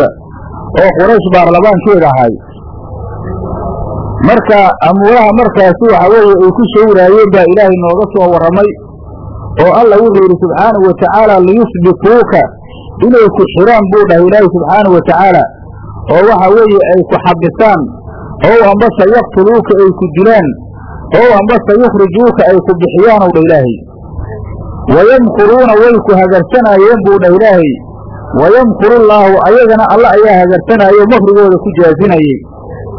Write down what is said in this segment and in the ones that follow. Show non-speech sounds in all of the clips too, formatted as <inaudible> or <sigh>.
oo quraysh baarlamaankeeda ahay. Marka amuuraha markaasi waxa weeye ay ku shawraayeen baa ilaahay nooga soo warramay oo alla wuxuu yidhi subxaanahu wa tacaala liyusbituuka inay ku xiraan buu dhahay ilaahay subxaanahu wa tacaala oo waxa weeye ay ku xabisaan ow ambase yaqtuluuka ay ku dilaan ow ambase yukhrijuuka ay ku bixiyaan ow dha ilaahay. Wayamkuruuna way ku hagarsanaayeen buu dhah ilaahay wayamkurullaahu ayagana alla ayaa hagarsanaayo makrigooda ku jaasinayey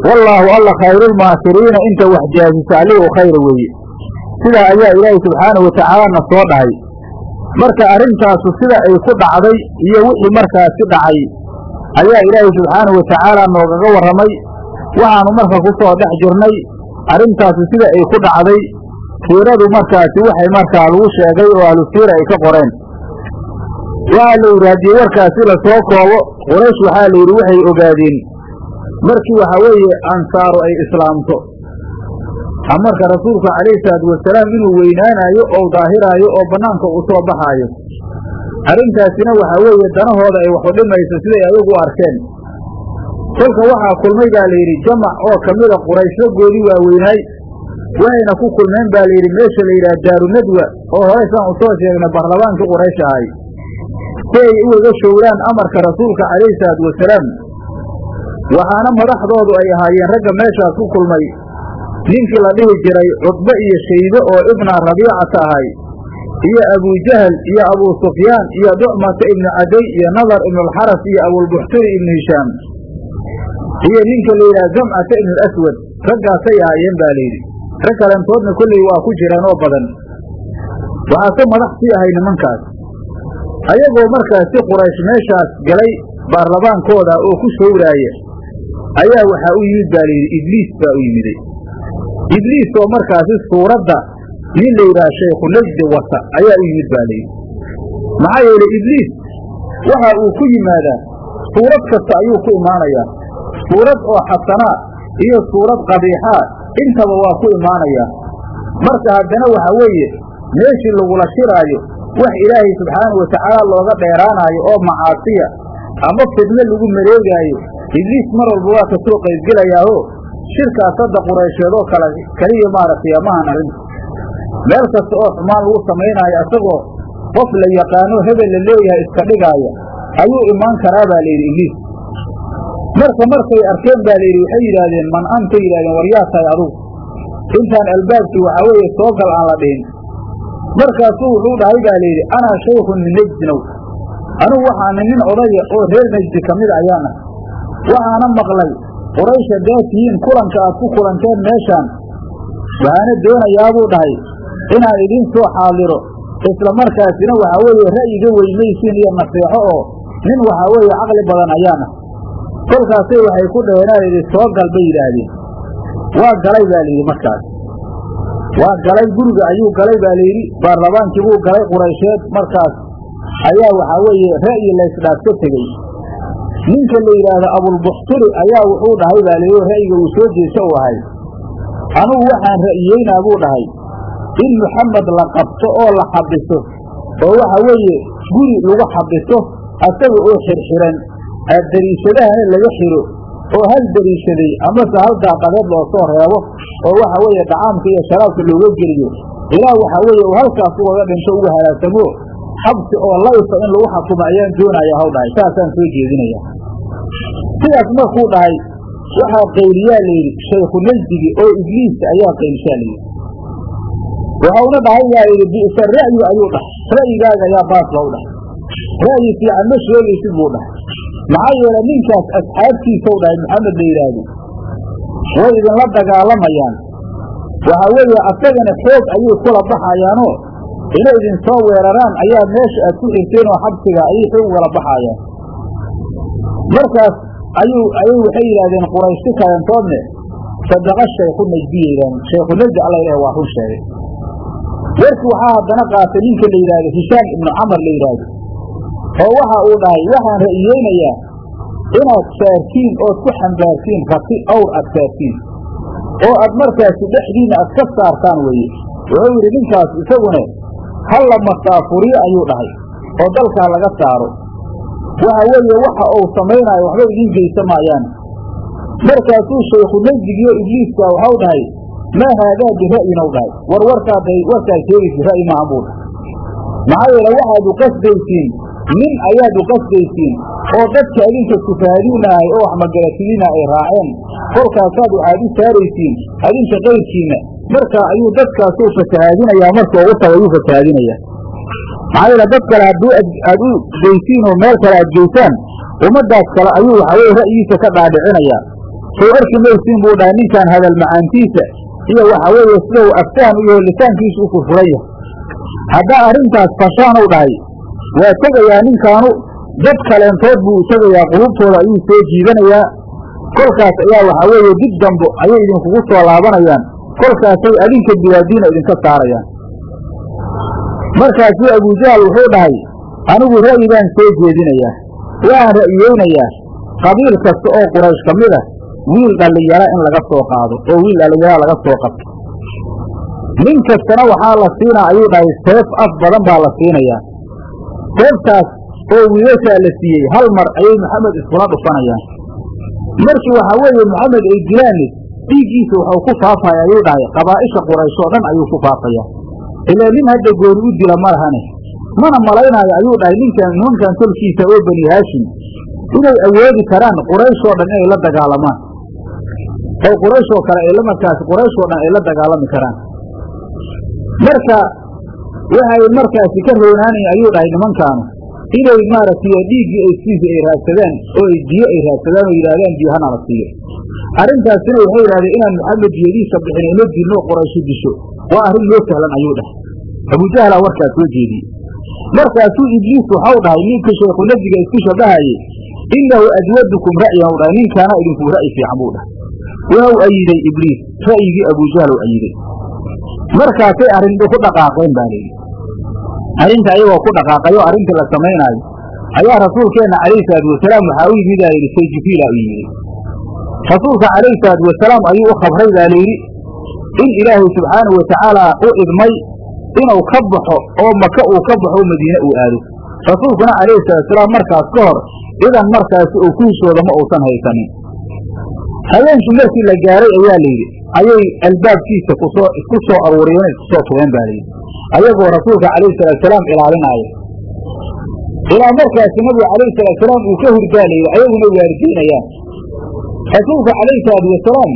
wallaahu alla khayrulmaakiriina inta wax jaasisa alligu khayra weeye sidaa ayaa ilaahay subxaanahu watacaala na soo dhahay marka arrintaasu sida ay ku dhacday iyo wixii markaasi dhacay ayaa ilaahay subxaanahu watacaala noogaga warramay waxaanu marka ku soo dhex jirnay arrintaasi sida ay ku dhacday siiradu markaasi waxay markaa lagu sheegay oo ahlusiira ay ka qoreen waxaa la yidhi warkaasi la soo koobo. Quraysh waxaa la yidhi waxay ogaadeen markii waxaa weeye ansaaru ay islaamto. Marka rasuulku calayhi salaatu wasalaam inuu weynaanaayo oo daahiraayo oo bannaanka uu soo baxaayo. Arrintaasina waxaa weeye danahooda ay waxu dhimayso siday ayagu arkeen. Kolka waxaa kulmay baa la yidhi jamac oo ka mida qurayshragoodii waaweynaay waxayna ku kulmeen baa layidhi meesha la yidhaha daarunadwa oo hore saan u soo sheegnay baarlamaankii quraysh ahay si ay ugaga showraan amarka rasuulka calayhi salaatu wasalaam. Waxaana madaxdoodu ay ahaayeen ragga meeshaas ku kulmay ninkii la dhihi jiray cudbe iyo shaybe oo ibna rabiicata ahay iyo abujahal iyo abuu sufyaan iyo ducmata ibnu caday iyo nadar ibnulxaras iyo abulbuxturi ibnu hishaam iyo ninka la yidhaha zamcata ibnulaswad raggaasay ahaayeen baa layidhi rag kalentoodna kolley waa ku jiraan oo badan. Waxaase madax sii ahay nimankaas ayagoo markaasi quraysh meeshaas galay baarlamaankooda oo ku showraaya ayaa waxaa u yimid baa layidhi ibliis baa u yimiday. Ibliis oo markaasi suuradda nin la yidhaha shaykhu najdi wata ayaa u yimid baa layidhi maxaa yeelay ibliis waxa uu ku yimaadaa suurad kasta ayuu ku imaanayaa. Suurad oo xasanaa iyo suurad qabiixaa intaba waa ku imaanayaa. Marka haddana waxa weeye meeshii lagula shiraayo wax ilaahay subxaanahu watacaala looga dheeraanaayo oo macaasiya ama fidno lagu mareegaayo ibliis mar walba waa ka soo qaybgelayaaho shirkaas hadda quraysheed oo kale keliya maaragtay amahan arrinta meel kasta oo xumaan lagu samaynaayo isagoo qof la yaqaano hebel la leeyahay iska dhigaaya ayuu imaan karaa baa layidhi ibliis. Marka markay arkeen baa layidhi waxay yidhaahdeen man anta? yidhahdeen war yaa tahay adugu intaan albaabkii waxaa weeye soo gal aan la dhihin markaasuu wuxuu dhahay baa layidhi anaa shaykhun min nejdinow anugu waxaana nin odaya oo reer nejdi ka mid ah waxaana maqlay quraysh haddaad tihiin kulanka aad ku kulanteen meeshaan waxaana doonayaabuu dhahay inaan idiin soo xaadiro. Isla markaasina waxaa weeye ra'yiga weymaysiin iyo naseexo oo nin waxaa weeye caqli badan ayaan ah kolkaasay waxay ku dhaheen idhi soo gal bay yidhaahdeen. Waa galay baa layidhi markaas waa galay guriga ayuu galay baa layidhi baarlamaankii buu galay quraysheed markaas ayaa waxaa weeye ra'yi laysdhaafka tegey. Ninka la yidhaahdo abulbuxturi ayaa wuxuu dhahay baa layidhi ra'yiga uu soo jeesa u ahay. Anugu waxaan ra'yiyeynaa buu dhahay in muxamed la qabto oo la xabiso oo waxa weeye guri lagu xabiso asaga oo xirxiran dariishadahana laga xiro oo hal dariishaday amase hal daaqadeed loo soo reebo oo waxa weeye dhacaamka iyo sharaabka looga geliyo. Ilaa waxaa weeye halkaas ugaga dhinto uga halaagsamo xabsi oo laysa in lagu xakumo ayaan doonaya haw dhahay saasaan soo jeedinaya. Sidaas markuu dhahay waxaa qayliyaa layidhi shaykhu najdigii oo ibliis ayaa qaylishaa layidhi waxauna dhahay yaa yidhi bi'sa ra'yu ayuu dhahay ra'yigaaga ayaa baas ba u dhahay. Ra'yi fiican ma sheegaysid buu dhahay maxaa yeele ninkaas asxaabtiisau dhahay maxamed la yidhaahdo way idinla dagaalamayaan waxaa weeye asagana xoog ayay kula baxayaanoo inay idin soo weeraraan ayaa meesha aad ku xirteen oo xabsiga ayay xoog ugala baxaayaan markaas ayuu ayay waxay yidhahdeen qurayshti kalentoodne sadaqa shaykhu najdiya yidhahdeen shaykhu najdi alla ilaah waa run sheegay warki waxaa haddana qaatay ninka la yidhaahdo hishaam ibnu camar la yidhaahdo oo waxa uu dhahay waxaan ra'iyeynayaa inaad saartiin ood ku xambaartiin rati awr aad saartiin oo aad markaasi dhexdiinna aad ka saartaan weeye. Wuxuu yidhi ninkaas isaguna halla masaafuriyo ayuu dhahay oo dalkaa laga saaro. Waxa weeye waxa uu samaynaayo waxba idiin geysa maayaan. Markaasuu shaykhu najdigiyo ibliiska waxau dhahay maa haadaa u dhahay war warkaaday warkaad sheegaysi ra'yi maahan buu dhahay. Maxaa yeele waxaad u qasdaysiin nin ayaad u qasdaysiin oo dadka adinka sufahaduunahay oo wax magaratidina ay raaceen. Kolkaasaad waxaad u saaraysiin adinka qayrkiinna markaa ayuu dadkaasuu fasahaadinayaa marka ugu tago ayuu fasahaadinayaa maxaa yeele dad kale hadduu aad u geysiin oo meel kale aad geysaan ummaddaas kale ayuu waxaweye ra'yiisa ka dhaadhicinayaa. Soo arki maysiin buu dhahay ninkaan hadal macaantiisa iyo waxa weeye sida uu aftaan u yaho lisaankiisu u furfuran yahay. Haddaa arrintaas fashaan u dhahay waa tegayaa ninkaanu dad kaleentood buu u tegayaa qulubtooda ayuu soo jiidanayaa. Kolkaas ayaa waxaa weeye dib dambo ayay idinkugu soo laabanayaan. Kolkaasay adinka biwaadiina idinka saarayaan. Markaasuu abujahal wuxuu dhahay anigu ra'yi baan soo jeedinayaa waxaan ra'yeynayaa qabiil kasta oo quraysh ka mid ah wiil dhallinyara in laga soo qaado oo wiil dhallinyara laga soo qabto. Nin kastana waxaa la siinaa ayuu dhahay seef af badan baa la siinayaa seeftaas oo wiilashaa la siiyey hal mar ayay maxamed iskula dhufanayaan. Markii waxaa weeye maxamed ay dilaani dhiiggiisa waxuu ku faafaya ayuu dhahay qabaa'isha quraysh oo dhan ayuu ku faafaya. Ilaa nin hadda gooni u dila ma lahane. Mana malaynaayo ayuu dhahay ninkan nimankan tolkiisa oo bani haashim inay awoodi karaan qurayshoo dhan inay la dagaalamaan. Oo qurayshoo kale ay markaas qurayshoo dhan ay la dagaalami karaan. Marka waxay markaasi ka roonaanayen ayuu dhahay nimankaanu inay maaragtay dhiiggii ay siisi ay raadsadaan oo ay diyo ay raadsadaan oo yidhahdaan diyo hana la siiyo. Arrintaasina waxay yidhahdeen inaan maxamed diyadiisa bixin ino dilno quraysho disho. Waa arrin loo sahlan ayuu dhahay. Abujahlaa warkaas soo jeediyey. Markaasuu ibliis waxau dhahay ninka sheekhu nafdiga isku shabahaye inahu ajwadukum ra'yan u dhahay. Ninkaana idinku ra'yi fiican buu dhahay. Wau ayiday ibliis ra'yigii abujahl u ayiday markaasay arrinta ku dhaqaaqeen baa layidhi arrinta ayagoo ku dhaqaaqayo arrintii la samaynaayo ayaa rasuulkeenna calayhi salaatu wasalaam waxaa u yimid aa yidhi say jibriila u yimid rasuulka calayhi salaatu wasalaam ayuu u khabray baa layidhi in ilaahay subxaanahu watacaala u idmay inuu ka baxo oo maka uu ka baxo madiine uu aado. Rasuulkuna calayhi salaatusalaam markaas ka hor idan markaasi uu ku hishooda ma uusan haysanin. Habeenkii markii la gaaray ayaa layidhi ayay albaabkiisa ku soo isku soo aruuriyeen isku soo tugeen baa layidhi. Ayagoo rasuulka calayhi salaatusalaam ilaalinaayo ilaa markaasi nabiga calayhi salaatusalaam uu ka hurdaa layidhi ayaguna waardiinayaan. Rasuulka calayhi salaatu wasalaam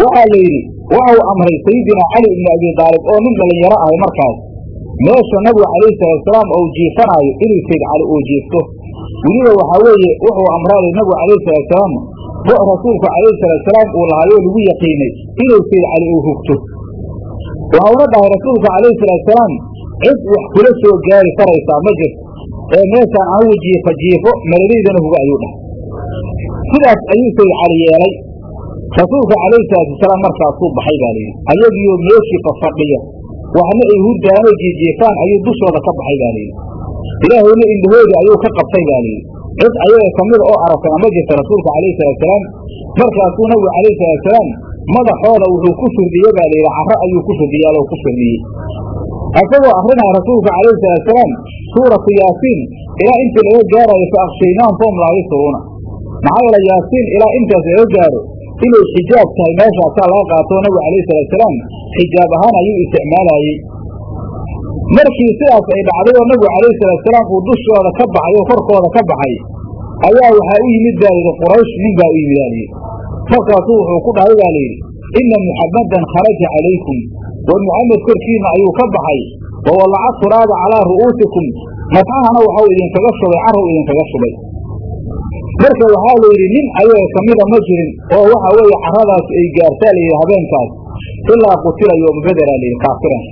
waxaa la yidhi waxau amray sayidina cali ibni abi daalib oo nin dhallinyaro ahay markaas. Meesha nabiga calayhi salaatusalaam ou jiifanaayo inuu sayd cali uu jiifto. Weliba waxaa weeye wuxuu amraalay nabigu calayhi salaatusalaam rasuulku calayhi salaatusalaam uu lahaayoo lagu yaqiinay inuu sayd cali uu hugto waxauna dhahay rasuulka calayhi salaatusalaam cid wax kula soo gaari karaysaa ma jirto. Ee meeshaan anigu jiifa jiifo maladaydana huga ayuu dhahay. Sidaas ayuu sayd cali yeelay. Rasuulka calayhi salaatu wasalaam markaasuu baxay baa layidhi ayagiioo meeshii fafadhiya waxna ay hurdaanoo jiijiifaan ayuu dushooda ka baxay baa layidhi ilaahayna indhahoodi ayuu ka qabtay baa layidhi cid ayaga ka mida oo aragtana ma jirta rasuulka calayhi salaatusalaam markaasuu nabigu calayhi salaatusalaam madaxooda wuxuu ku firdhiye baa layidhi carro ayuu ku firdhiyaalo ku firdhiyey isagoo akrinaya rasuulka calayhi salaatusalaam suuratu yaasiin ilaa intii laga gaarayo fa akshaynaan foom laa yasuruuna maxaa yeele yaasiin ilaa intaas laga gaaro inay xijaab tahay meeshaasaa laga qaatoo nabigu calayhi salaatusalaam xijaab ahaan ayuu isticmaalayey markii sidaas ay dhacday oo nabigu calayhi salaatusalaam uu dushooda ka baxay oo korkooda ka baxay ayaa waxaa u yimid baa layidhi quraysh nin baa u yimid baa layidhi markaasuu wuxuu ku dhahay baa layidhi ina muxammadan kharaja calaykum wa muxamed korkiina ayuu ka baxay wa walaca turaaba calaa ru'uusikum. Madxahana waxau idinkaga shubay carrow idinkaga shubay. Marka waxaa la yidhi nin ayaga ka mida ma jirin oo waxa weeye carradaas ay gaartaa layidhi habeenkaas. Ilaa qutila yooma bedera layidhi kaafiran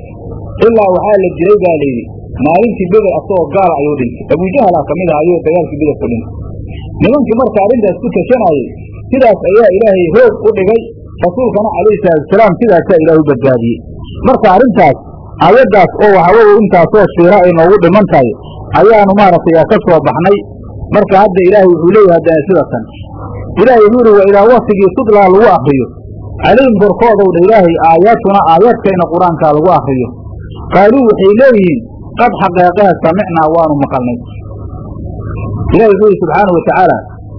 ilaa waxaa la jiray baa layidhi maalintii beder asagoo gaala ayuu dhintay. Abujahlaa ka mid ah ayuu dagaalkii beder ku dhintay. Nimankii marka arrintaas ku tashanayay sidaas ayaa ilaahay hoog u dhigay rasuulkana calayhi salaatusalaam sidaasaa ilaah u badbaadiyey. Marka arrintaas aayaddaas oo waxaweye intaasoo siira ay noogu dhiman tahay ayaanu maaragtay ka soo baxnay. Marka hadda ilaahay wuxuu leeyahay haddana sidatan ilaahay wuxuu yidhi waa ilaa waktigii tudlaa lagu akriyo calayhim korkoodowdha ilaahay aayaatuna aayaadkayna qur'aankaa lagu akriyo qaaluu waxay leeyihiin qad xaqeeqeha samicnaa waanu maqalnay ilahi wuxuu yihi subxaana wa tacaala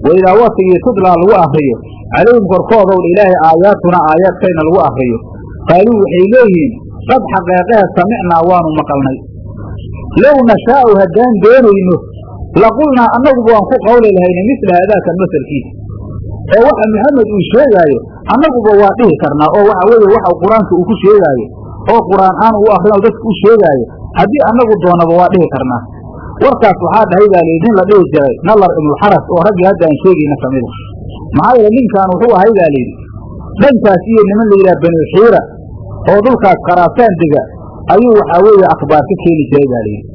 waidaa wasigii tudlaa lagu akriyo calayhim korkoodow ilaahay aayaatuna aayaadkayna lagu akriyo qaaluu waxay leeyihiin qad xaqeeqehe samicnaa waanu maqalnay low nashaa'u haddaan doonayno laqulnaa annaguba waan ku qawli lahayna misla haadaakan masalkiisa oo waxa maxamed uu sheegaayo annaguba waa dhihi karnaa oo waxa weeye waxa qur'aanka uu ku sheegaayo oo qur'aan aan uu akrino dadka u sheegaayo haddii annagu doonaba waa dhihi karnaa. Warkaas waxaa dhahay baa layidhi nin la dhihi jiray nalar ibnulxaras oo raggii hadda aan sheegayna ka mida maxaa yeele ninkan wuxuu ahay baa layidhi dhankaas iyo niman la yidhaha banu xiira oo dhulkaas kharaasaan dega ayuu waxaa weeye akhbaar ka keeni jiray baa layidhi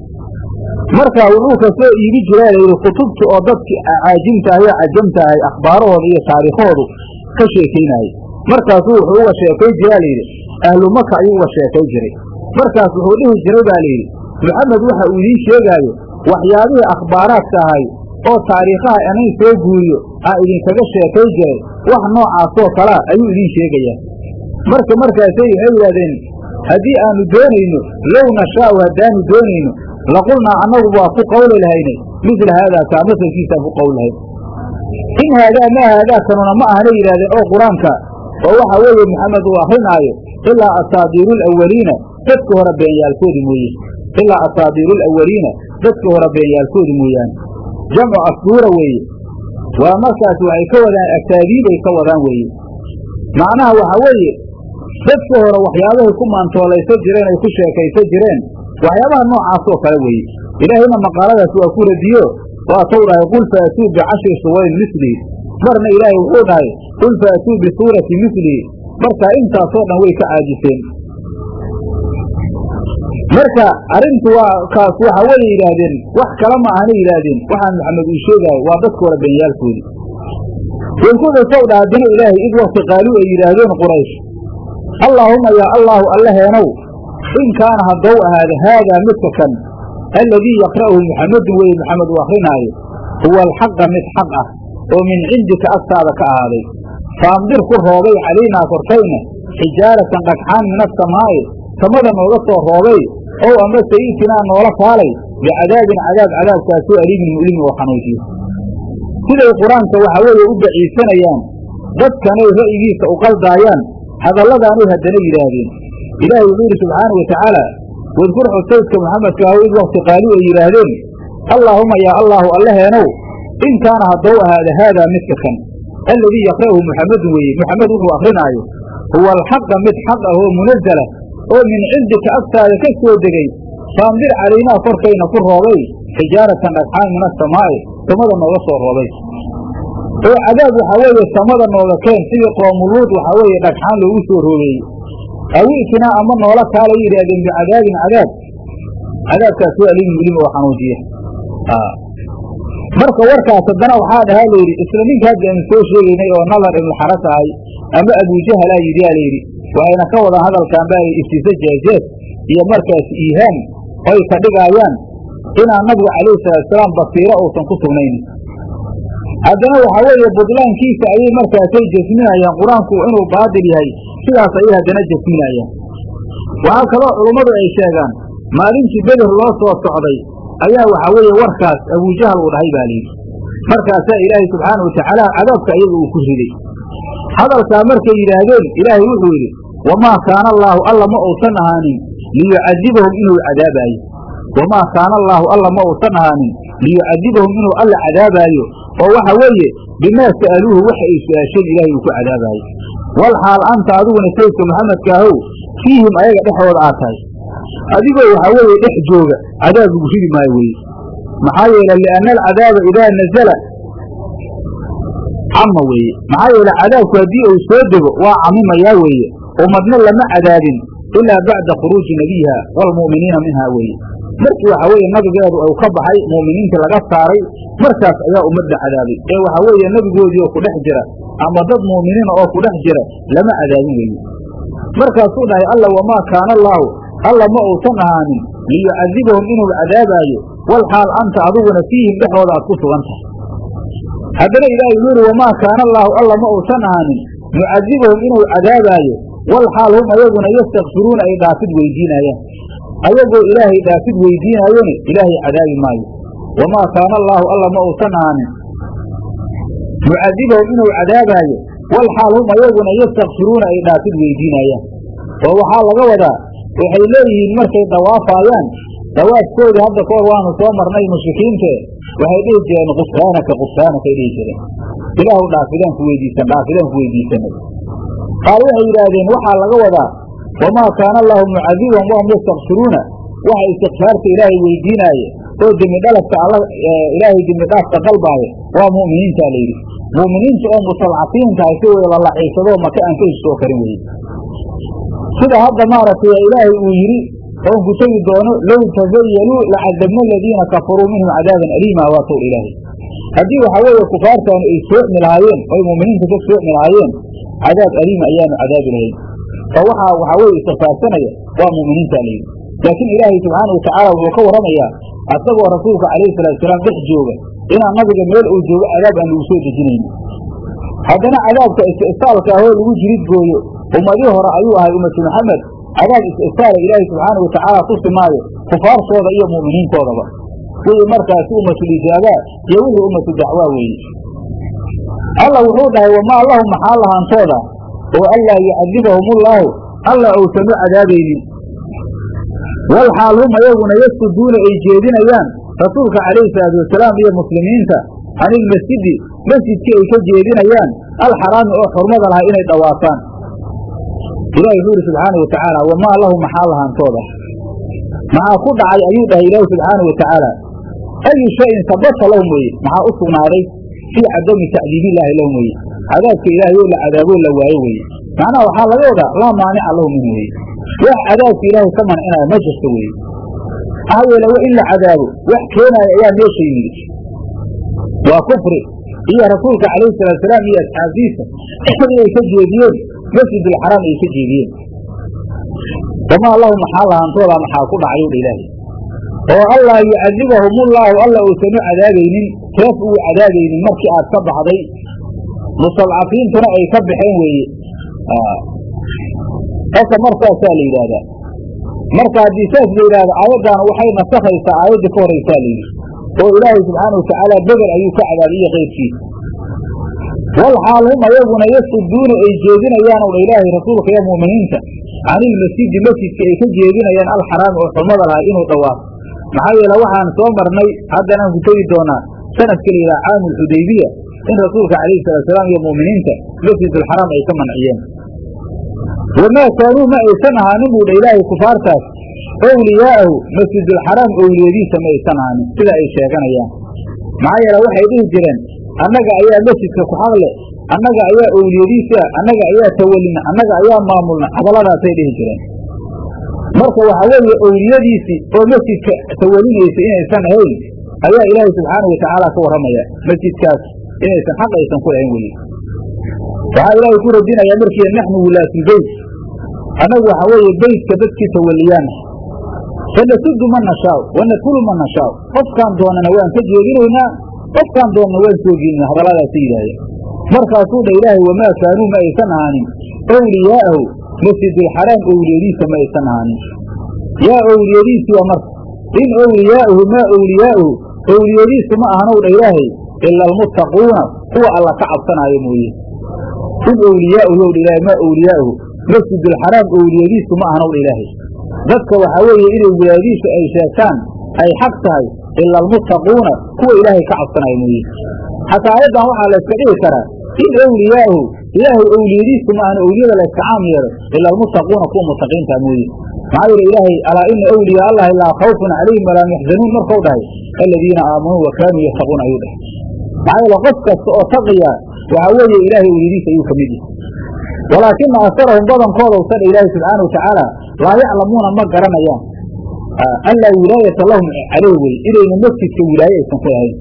marka wuxuu ka soo iibi jiraa layidhi kutubta oo dadki caajimta ahy oo cajamta ahay akhbaarahooda iyo taariikhoodu ka sheekaynayay. Markaasuu wuxuu uga sheekay jiraa layidhi ahlu maka ayuu uga sheekay jiray. Markaas wuxuu dhihi jiray baa layidhi maxamed waxa uu idiin sheegaayo waxyaabihii akhbaaraadka ahay oo taariikhaha inay soo guuriyo aa idinkaga sheekay jiray wax noocaasoo kalea ayuu idiin sheegayaa. Marka markaasay waxay yidhahdeen haddii aanu doonayno low nashaa'u haddaanu doonayno laqulnaa annagu waa ku qawli lahaynay misla haadaa kaa masalkiisaan ku qawli lahayn in haadaa maa haadaakanuna ma ahana yidhahdeen oo qur'aanka oo waxa weeye maxamed uu akrinaayo ilaa asaadiiru alawaliina dadka hore beenyaalkoodi mooye ilaa asaadiiru alawaliina dadka hore beenyaalkoodi mooyaane jamcu asduura weeye waa markaas waxay ka wadaan akaabiibay ka wadaan weeye macnaha waxa weeye dadka hore waxyaabahay ku maantoolaysan jireen ay ku sheekaysan jireen waxyaabaha noocaasoo kale weeye ilaahayna maqaaladaas waa ku radiyo waatau dhahay qul faatuu bicashri suwayn mislihi marna ilaahay wuxuu dhahay qul faatuu bisuurati mislihi markaa intaasoo dhan way ka caajiseen. Marka arrintu waa kaas waxa way yidhaahdeen wax kale ma ahana yidhaahdeen. Waxaan maxamed uu sheegaayo waa dadka hore benyaalkoodii wankudasow dha haddana ilaahay id wakti qaaluu ay yidhaahdeen quraysh. Allaahuma yaa allaahu allaheenow in kaana haddou ahaada haadaa midka kan alladii yaqra'uhu muxamedun weye maxamed uu akrinaayo huwa alxaqa mid xaq ah oo min cindika agtaada ka ahaaday faamdir ku roobay calaynaa korkayna xijaaratan dhagxaan min asamaa'i samada nooga soo roobay ow amase itinaa noola kaalay bicadaabin cadaab cadaabkaasoo aliimin mu'limin oo xanuujiyo siday qur'aanka waxa weeye u daciisanayaan dadkanay ra'yigiisa u qaldaayaan hadalladaanay haddana yidhaahdeen ilaahay wuxuu yidhi subxaana wa tacaala wadkur xusaydka maxamedka ahow id wakti qaaluu ay yidhaahdeen allaahuma yaa allaahu allaheenow in kaana haddou ahaada haadaa midka kan alladii yaqra'uhu muxamedun weeye muxamed wuxuu akrinaayo huwa alxaqa mid xaq ah oo munazala oo min cindika agtaada ka soo degay faamdir calaynaa korkayna ku roobay xijaaratan dhagxaan min asamaa'i samada nooga soo roobay oo cadaab waxaa weeye samada nooga keen sidii qoomuluud waxaa weeye dhagxaan loogu soo roobeeyey awi'tinaa ama noola kaalay yidhaahdeen bicadaabin cadaab cadaabkaas waa alimin mulim oo xanuujiya marka warkaas haddana waxaa dhahaa layidhi isla ninka hadda aynu soo sheegaynay oo nadar ibnuxaras ahay ama abujahalaa yidhi aa layidhi waxayna ka wadaan hadalkan baa iftiisa jeejees iyo markaas iihaan oy ka dhigaayaan inaan nabigu calayhi salaatusalaam basiiro uusan ku sugnayn. Haddana waxaa weeye budlaankiisa ayay markaasay jasminayaan qur'aanku inuu baadil yahay sidaas ayay haddana jasminayaan. Waxaa kaloo culummadu ay sheegaan maalintii beder loo soo socday ayaa waxaa weeye warkaas abujahal uu dhahay baa layidhi. Markaasaa ilaahay subxaana watacaala cadaabka iyaga uu ku riday. Hadalkaa markay yidhaahdeen ilaahay wuxuu yidhi wamaa kaana allaahu alla ma uusan ahaanin liyucadibahum inuu cadaabaayo. Wamaa kaana allaahu alla ma uusan ahaanin liyucadibahum inuu alla cadaabaayo. Oo waxa weeye bimaa sa'aluuhu waxa ay su'aasheen ilaahay uu ku cadaabaayo. Wal xaal anta adiguna saydka maxamedka ahow fiihim ayaga dhexooda aad tahay adigoo waxaa weeye dhex jooga cadaab lagu ridi maayo weeye. Maxaa yeele lianna alcadaaba idaa nazala cama weeye. Maxaa yeele cadaabku haddii uu soo dego waa camimayaa weeye. Ummadna lama cadaabin ilaa bacda khuruuji nebiyiha waalmu'miniina minhaa weeye. Markii waxaa weeye nabigeedu uu ka baxay mu'miniinta laga saaray markaas ayaa ummadda cadaabay ee waxaa weeye nebigoodii oo ku dhex jira ama dad mu'miniina oo ku dhex jira lama cadaabin weeye. Markaasuu dhahay alla wamaa kaana allaahu alla ma uusan ahaanin liyucadibahum inuu cadaabaayo wal xaal anta adiguna fiihim dhexooda aad ku sugan tahay. Haddana ilaahay wuxuu yidhi wamaa kaana allaahu alla ma uusan ahaanin mucadibahum inuu cadaabaayo wal xaal hum ayaguna yastakfiruuna ay dhaafid weydiinaayaan ayagoo ilaahay dhaafid weydiinaayona ilaahay cadaabi maayo. Wamaa kaana allaahu alla ma uusan ahaanin mucadibahum inuu cadaabaayo wal xaal hum ayaguna yastakfiruuna ay dhaafid weydiinayaan. Oo waxaa laga wadaa waxay leeyihiin markay dawaafaayaan dawaafkoodii hadda kahor waanu soo marnay mushrikiinte waxay dhihi jireen kufraanaka kufraanakay dhihi jireen. Ilaahu dhaafidaan ku weydiisan dhaafidaan ku weydiisanay qaar waxay yidhaahdeen waxaa laga wadaa wamaa kaana allahu mucadibahum wahum yastakfiruuna waxa istikfaarta ilaahay weydiinaaye oo dembi dhalafka alla ilaahay dembi dhaafka dalbaayo waa mu'miniinta layidhi mu'miniinta oo mustadcafiinta ay si wada lalaciisadoo maka aan ka heshoo karin weye sida hadda maaragtay ilaahay uu yidhi oon ku tegi doono low tazayaluu lacadabna aladiina kafaruu minhum cadaaban aliima waa towl ilaahay. Haddii waxaa weeye kufaartaanu ay soocmi lahaayeen oy mu'miniinta ka soocmi lahaayeen cadaab aliima ayaanu cadaabi lahayn. Oo waxaa waxaa weeye istikfaarsanaya waa mu'miniinta layidhi laakiin ilaahay subxaana watacaala wuxuu ka warramayaa asagoo rasuulka calayhi salaatusalaam dhex jooga inaan nabiga meel uu joogo cadaab aan lagu soo dejinayni haddana cadaabka is-istaalka ahoo lagu jirid gooyo ummadii hore ayuu ahay ummatu maxamed. Cadaab is-istaala ilaahay subxaana watacaala tusi maayo kufaartooda iyo mu'miniintoodaba. Wixii markaasi ummatulijaabaa iyo wixii ummatu dacwaa weeye alla wuxuu dhahay wamaa lahum maxaa lahaantooda oo anlaa yucadibahumullaahu alla uusanu cadaabaynin. Wal xaal hum ayaguna yaskuduuna ay jeedinayaan rasuulka calayhi salaatu wasalaam iyo muslimiinta can ilmasjidi masjidkii ay ka jeedinayaan. Alxaraami oo xurmada lahaa inay dhawaafaan ilahi wuxuu yidhi subxaana wa tacaala wamaa lahu maxaa lahaantooda maxaa ku dhacay ayuu dhahay ilaahi subxaana wa ayu shayin sabata lahum weye maxaa u sugnaaday? Fii cadami tacdiibillaahi lahum weye cadaabka ilaahay oo la cadaaboo la waayo weye macnaha waxaa laga wadaa laa maanica lahu min weye wax cadaabka ilaahay ka mancinaya ma jirto weye maxaa yeele wa in la cadaabo wax keenaaya ayaa meesha yimid. Waa kufri. Iyo rasuulka calayhi salaatusalaam iyo asxaabtiisa inay <coughs> ka jeediyeen masjid alxaraam ay ka jeediyeen. Wamaa lahu maxaa lahaantooda maxaa ku dhacay dha ilaahay? Oo allaa yucadibahumullaahu alla uusanu cadaabaynin keef uu cadaabaynin markii aad ka baxday. Mustadcafiintuna ay ka baxeen weeye. Asa markaasaa la yidhaahdaa marka haddii saas la yidhahdo aayaddaana waxay nasakhaysaa aayadda ka horaysaa la yidhi. Oo ilaahay subxaana watacaala bedel ayuu ka cadaabiyey keyrkiisa wal xaal hum ayaguna yasuduuna ay jeedinayaan oha ilaahay rasuulka iyo mu'miniinta can ilmasjidi masjidka ay ka jeedinayaan alxaraami oo xurmada lahay inuu dhawaafo maxaa yeele waxaan soo marnay haddanaan ku tegi doonaa sanadka la yidhaha caamu lxudaybiya in rasuulka calayhi salaatusalaam iyo mu'miniinta masjidulxaraam ay ka manciyeen. Wamaa kaanuu ma aysan ahaanin buu dha ilaahay kufaartaas. Owliyaa'ahu masjidulxaraam owliyadiisa ma aysan ahaanin sida ay sheeganayaan. Maxaa yeele waxay dhihi jireen annaga ayaa masjidka ku xaqle annaga ayaa owliyadiisa annaga ayaa tawalina annaga ayaa maamulna hadalladaasay dhihi jireen. Marka waxa weeye owliyadiisii oo masjidka tawalinaysa inaysan ahayn ayaa ilaahay subxaana watacaala ka warramaya masjidkaas inaysan xaq aysan ku lahayn weye waxaa ilaahay ku radinayaa markii naxnu wulaatulbeyt annagu waxa weeye beytka dadkii tawaliyaana fanasudu man nashaau wanadkulu man nashaau qofkaan doonana waan ka jeedinaynaa qofkaan doonana waan soo gelinaa hadalladaasa yidhaahya markaasuu dha ilaahay wamaa kaanuu ma aysan ahaanin. Owliyaa'ahu masjidulxaraam owliyadiisa ma aysan ahaanin. Yaa owliyadiisii waa marka. In owliyaa'uhu maa owliyaa'uhu owliyadiisu ma ahanow dha ilaahay ila almuttaquuna kuwa alla ka cabsanaayo mooye. In owliyaa'uhu yow dha ilaahay maa owliyaa'uhu masjidulxaraam owliyadiisu ma ahanow dha ilaahay. Dadka waxaa weeye inay wilaayadiisu ay sheegtaan ay xaq tahay ila almuttaquuna kuwa ilaahay ka cabsanaayo mooye xataa aayaddan waxaa la yska dhihi karaa in owliyaa'uhu ilaahay owliyadiisu ma ahna owliyada la yska caam yeelo ila almuttaquuna kuwa muttaqiinta mooye maxaa yeele ilaahay alaa ina awliyaa allahi laa khawfun calayhim walaa yaxzanuun markau dhahay aladiina aamanuu wa kaanuu yattaquun ayuu dhahay maxaa yeele qof kasta oo taqiya waxaa weeye ilaahay owliyadiisa ayuu ka mid yahay walaakina asarahum badankooda usadha ilaahi subxaana watacaala laa yaclamuuna ma garanayaan anlaa wilaayata lahum caleyh wey inayna masjidka wilaaye aysan ku ahayn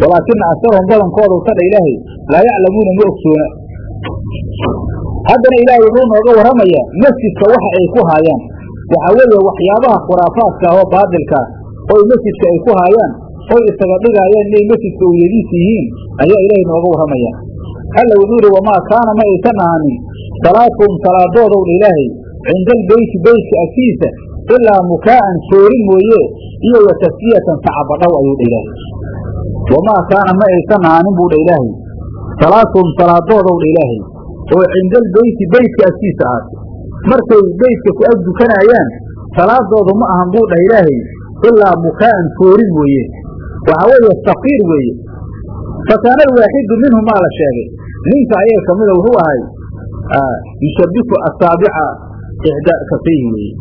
walaakina asarahum badankooda usadha ilaahay laa yaclamuuna ma ogsoona haddana ilaahay wuxuu nooga warramayaa masjidka waxa ay ku haayaan waxaa weeye waxyaabaha khuraafaadka ah oo baadilkaa oy masjidka ay ku haayaan oy isaga dhigaayaan inay masjidka owliyadiisa yihiin ayaa ilaahay nooga warramaya alla wuxuu yidhi wamaa kaana ma aysan ahaanin salaatuhum salaadoodow dha ilaahay cinda albeyti beytka agtiisa ilaa mukaa'an soorin mooye iyo wa tasfiyatan sacabadhow ayuu dha wamaa kaana ma aysan ahaanin buu dha ilaahay salaatuhum salaadoodow dha ilaahay oo cindalbeyti beytka agtiisa ahaatay markay beytka ku ag dukanaayaan salaadoodu ma ahan buu dhah ilaahay ilaa mukaa'an soorin mooye waxaa weeye safiir weeye fa kaana alwaaxidu minhumaa la sheegay ninka ayaga ka mida wuxuu ahay yushabiku asaabica ixdaa kafayhi weeye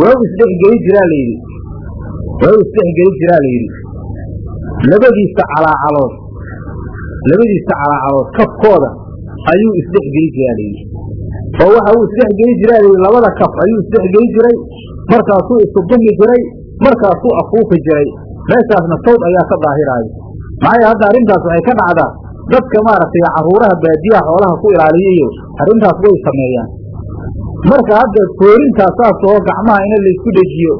wuxuu isdhexgeli jiraa layidhi wuxuu isdhexgeli jiraa layidhi labadiisa calaacalood labadiisa calaacalood kafkooda ayuu isdhexgeli jiraa layidhi oo waxa uu isdhexgeli jiraa layidhi labada kaf ayuu isdhexgeli jiray markaasuu isudumi jiray markaasuu afuufi jiray. Meeshaasna sawd ayaa ka daahiraayo. Maxaa hadda arrintaas waxay ka dhacdaa dadka maaragtay carruuraha baadiyaha xoolaha ku ilaaliya iyo arrintaas way sameeyaan marka hadda toorintaas saas oo gacmaha in laysku dhejiyo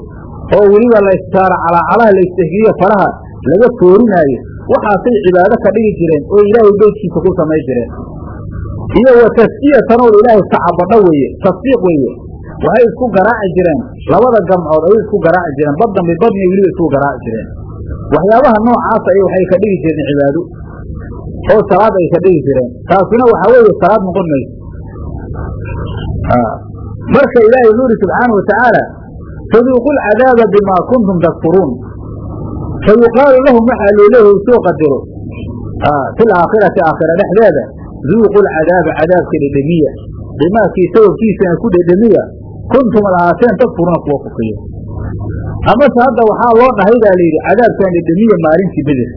oo weliba la istaaro calaacalaha la isdhexgeliyo faraha laga toorinaayo waxaasay cibaado ka dhigi jireen oo ilaahay beydkiisa ku samay jireen. Iyo wa tasfiyatanow ilaahay sacabadho weeye tasfiiq weeye. Waxay isku garaaci jireen labada gamcood ayay isku garaaci jireen baddanbi badniya weliba isku garaaci jireen. Waxyaabaha noocaasa ay waxay ka dhigi jireen cibaado. Oo salaad ay ka dhigi jireen. Taasina waxaa weeye salaad noqon mayso marka ilaahay wuxuu ihi subxaana watacaala faduuqu lcadaaba bimaa kuntum takfuruun. Fa lahum waxaa loo leeyahay soo qadiro. Fi laakhirati aakhira dhexdeeda duuqu lcadaaba cadaabka dhedhemiya bimaakii sababkiisana ku dhedhemiya kuntum ad ahaateen kuwa kufriya amase hadda waxaa loo dhahay baa layidhi cadaabkan dhedhemiya maalintii beder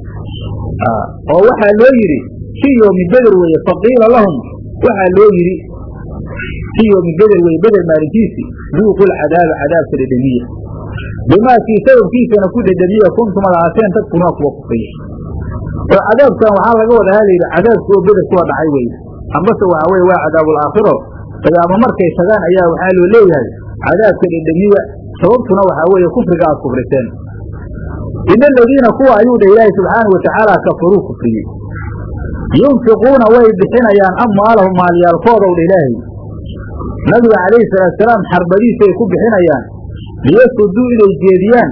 oo waxaa loo yidhi fi yoomi beder weeye faqiila lahum. Waxaa loo yidhi fi yoomi beder weye beder maalintiisii duuqu lcadaaba cadaabka dhedhemiya bimaakii sababkiisana ku dhedhemiya kuntum ad ahaateen takfuruuna kuwa kufriya oo cadaabkan waxaa laga wadahaa layidhi cadaabki oo beder kuwa dhacay weye ambase waxaa weye waa cadaabulaakhiro qiyaamo markay tagaan ayaa waxaa loo leeyahay cadaabka dhedhemiya sababtuna waxaa weeye kufriga aad kufriseen. Ina aladiina kuwa ayuu dha ilaahay subxaana watacaala kafaruu kufriyey yunfiquuna way bixinayaan amwaalahum maalyaalkoodaw dha ilaahay nabiga calayhi salaatusalaam xarbadiisay ku bixinayaan liyasuduu inay jeediyaan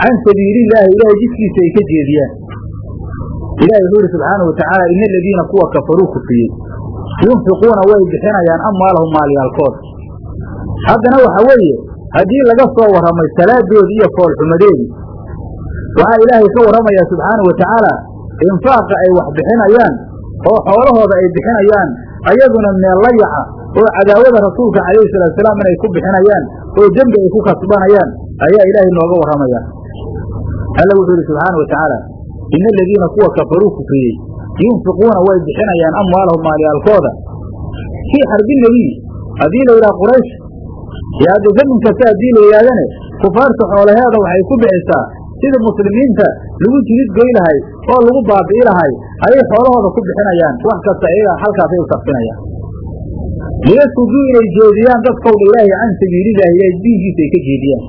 can sabiilillaahi ilaahay jidkiisa ay ka jeediyaan. Ilahi wuxuu ihi subxaana watacaala ina aladiina kuwa kafaruu kufriyey yunfiquuna way bixinayaan amwaalahum maalyaalkooda haddana waxa weeye haddii laga soo warramay salaadoodii iyo foolxumadeedii waxaa ilaahay ka warramayaa subxaana wa tacaala infaaqa ay wax bixinayaan oo xoolahooda ay bixinayaan ayaduna meel la yaca oo cadaawada rasuulka calayhi salaatusalaam inay ku bixinayaan oo dembi ay ku kasbanayaan ayaa ilaahay nooga warramaya. Alla wuxuu ihi subxaana wa tacaala ina aladiina kuwa kafaruu kufriyey yunfiquuna way bixinayaan amwaalahum maalyaalkooda fii xarbi nebiy haddii la yidhaha quraysh. Iyo hadda zamin kasta haddii la yidhahdane kufaarta xoolaheeda waxay ku bixisaa sidii muslimiinta lagu jilid goy lahay oo lagu baabi'i lahay ayay xoolahooda ku bixinayaan wax kasta iyaga halkaasay u sarfinayaan liyasuduu inay jeediyaan dadkowdha ilaahay can sabiilillaahi ilaahay diinkiisa ay ka jeediyaan.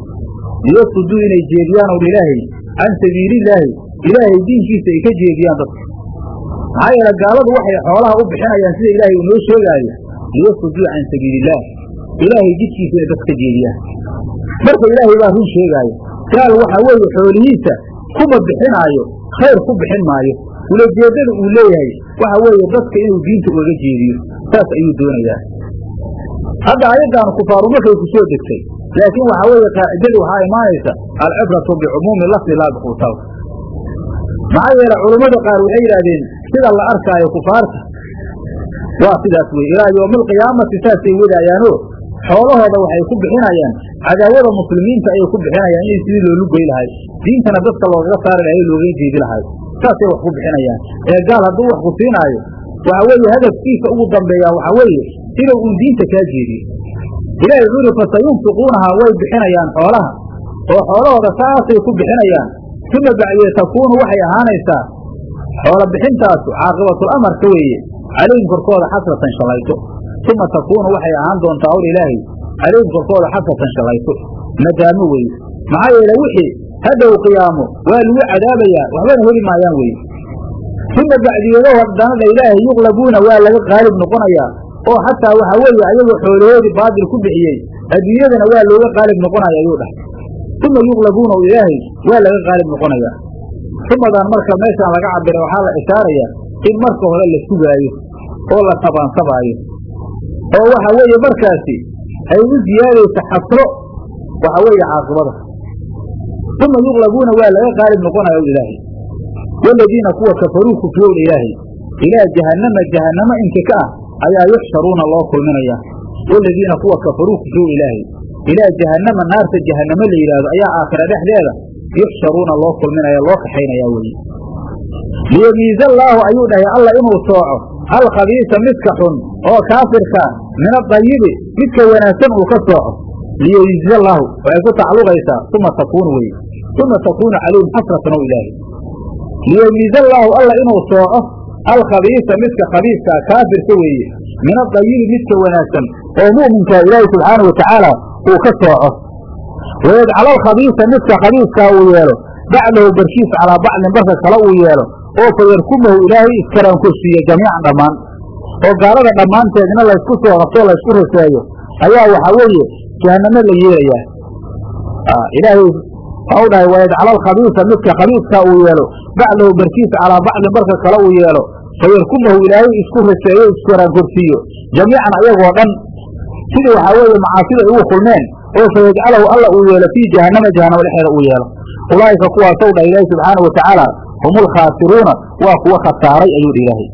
Liyasuduu inay jeediyaan owdha ilaahay can sabiilillaahi ilaahay diinkiisa ay ka jeediyaan dadka. Maxaa yeele gaaladu waxay xoolaha u bixinayaan sida ilaahay uu noo sheegaayo. Liyasuduu can sabiilillaah ilaahay jidkiisa inay dadka ka jeediyaan. Marka ilaahay baa run sheegaayo gaal waxaa weeye xoolihiisa kuma bixinaayo khayr ku bixin maayo. Ulajeeddada uu leeyahay waxa weeye dadka inuu diinta ugaga jeediyo saas ayuu doonayaa hadda ayaddaanu kufaaru markay ku soo degtay laakiin waxaa weeye qaacidadii waxaa imaanaysa alcibratu bicumuumi lafdi laa bikuutal maxaa yeele culammada qaar waxay yidhaahdeen sida la arkaayo kufaarta waa sidaas weye ilaa yowmi alqiyaamati saasay wadaayaanoo xoolahooda waxay ku bixinayaan cadaawada muslimiinta ayay ku bixinayaan inay sidii loolu goy lahay diintana dadka loogaga saari lahay loogaga jeedi lahay saasay wax ku bixinayaan. Ee gaal hadduu wax ku siinaayo waxa weeye hadafkiisa ugu dambeeyaa waxaa weeye inuu uun diinta kaa jeediyo ilahi wuxuu ihi fasayunfiquunahaa way bixinayaan xoolaha oo xoolahooda saasay ku bixinayaan. Uma bacdee takuunu waxay ahaanaysaa xoola bixintaasu caaqibatul amarka weeye. Calayhim korkooda xasratan shalayto. Uma takuunu waxay ahaan doontaa ur ilaahay calayhim korkooda xasratan shalayto. Nadaamo weeye. Maxaa yeele wixii hadhow qiyaamo waa lagu cadaabayaa waxbana heli maayaan weye uma bacdiyeedo danada ilaahay yuqlabuuna waa laga qaalib noqonayaa oo xataa waxaa weeye ayagoo xoolahoodii baadil ku bixiyey adduunyadana waa looga qaalib noqonaya ayuu dhahay. Uma yuqlabuuna ilaahay waa laga qaalib noqonayaa sumadan marka meeshaan laga cabiray waxaa la ishaarayaa in marka hore la sugaayo oo la tabaansabaayo. Oo waxa weeye markaasi ay u ziyaadaysa xasro waxa weeye caaqibada uma yuqlabuuna waa laga qaalib noqonaya ilaahay. Waladiina kuwa kafaruu kufriyowdha ilaahay. Ilaa jahannama jahannamo inti ka ah ayaa yuxsharuuna loo kulminayaa. Waladiina kuwa kafaruu kufriyow ilaahay. Ilaa jahannama naarta jahannamo la yidhaahdo ayaa aakhira dhexdeeda yuxsharuuna loo kulminaya loo kaxaynaya weeye liyemiiza allaahu ayuu dhahay alla inuu sooco alkhabiisa midka xun oo kaafirka min adayibi midka wanaagsan uu ka sooco. Liyemiiza allaahu waxay ku tacalluqaysaa uma takuunu weye uma takuunu calayhim xasratan ow ilaahi liyemiiza allaahu alla inuu sooco alkhabiisa midka khabiiskaa kaafirka weeye min adayibi midka wanaagsan oo mu'minkaa ilaahi subxaana wa tacaala uu ka sooco wayajcala alkhabiisa midka khabiiskaa uu yeelo bacdahu barkiis calaa bacdin barka kale uu yeelo oo fa yarkumahu ilaahay iskaraankursiiye jamiican dhammaan oo gaalada dhammaanteedna laysku soo qabtoo laysku raseeyo ayaa waxaa weeye jahannamo la yeelayaa ilaahay waxau dhahay wayajcala alkhabiisa midka khabiiskaa uu yeelo. Bacdahu barkiis calaa bacdin barka kale uu yeelo. Fa yarkumahu ilaahay isku raseeyo iskaraankursiiyo jamiican ayagoo dhan sidii waxaa weeye macaasida ugu kulmeen oo fa yajcalahu alla uu yeelo fii jahannama jahannamo dhexeeda uu yeelo. Ulaa'ika kuwaasow dha ilaahi subxaana wa tacaala hum ulkhaasiruuna waa kuwa khasaaray ayuu dha ilaahay.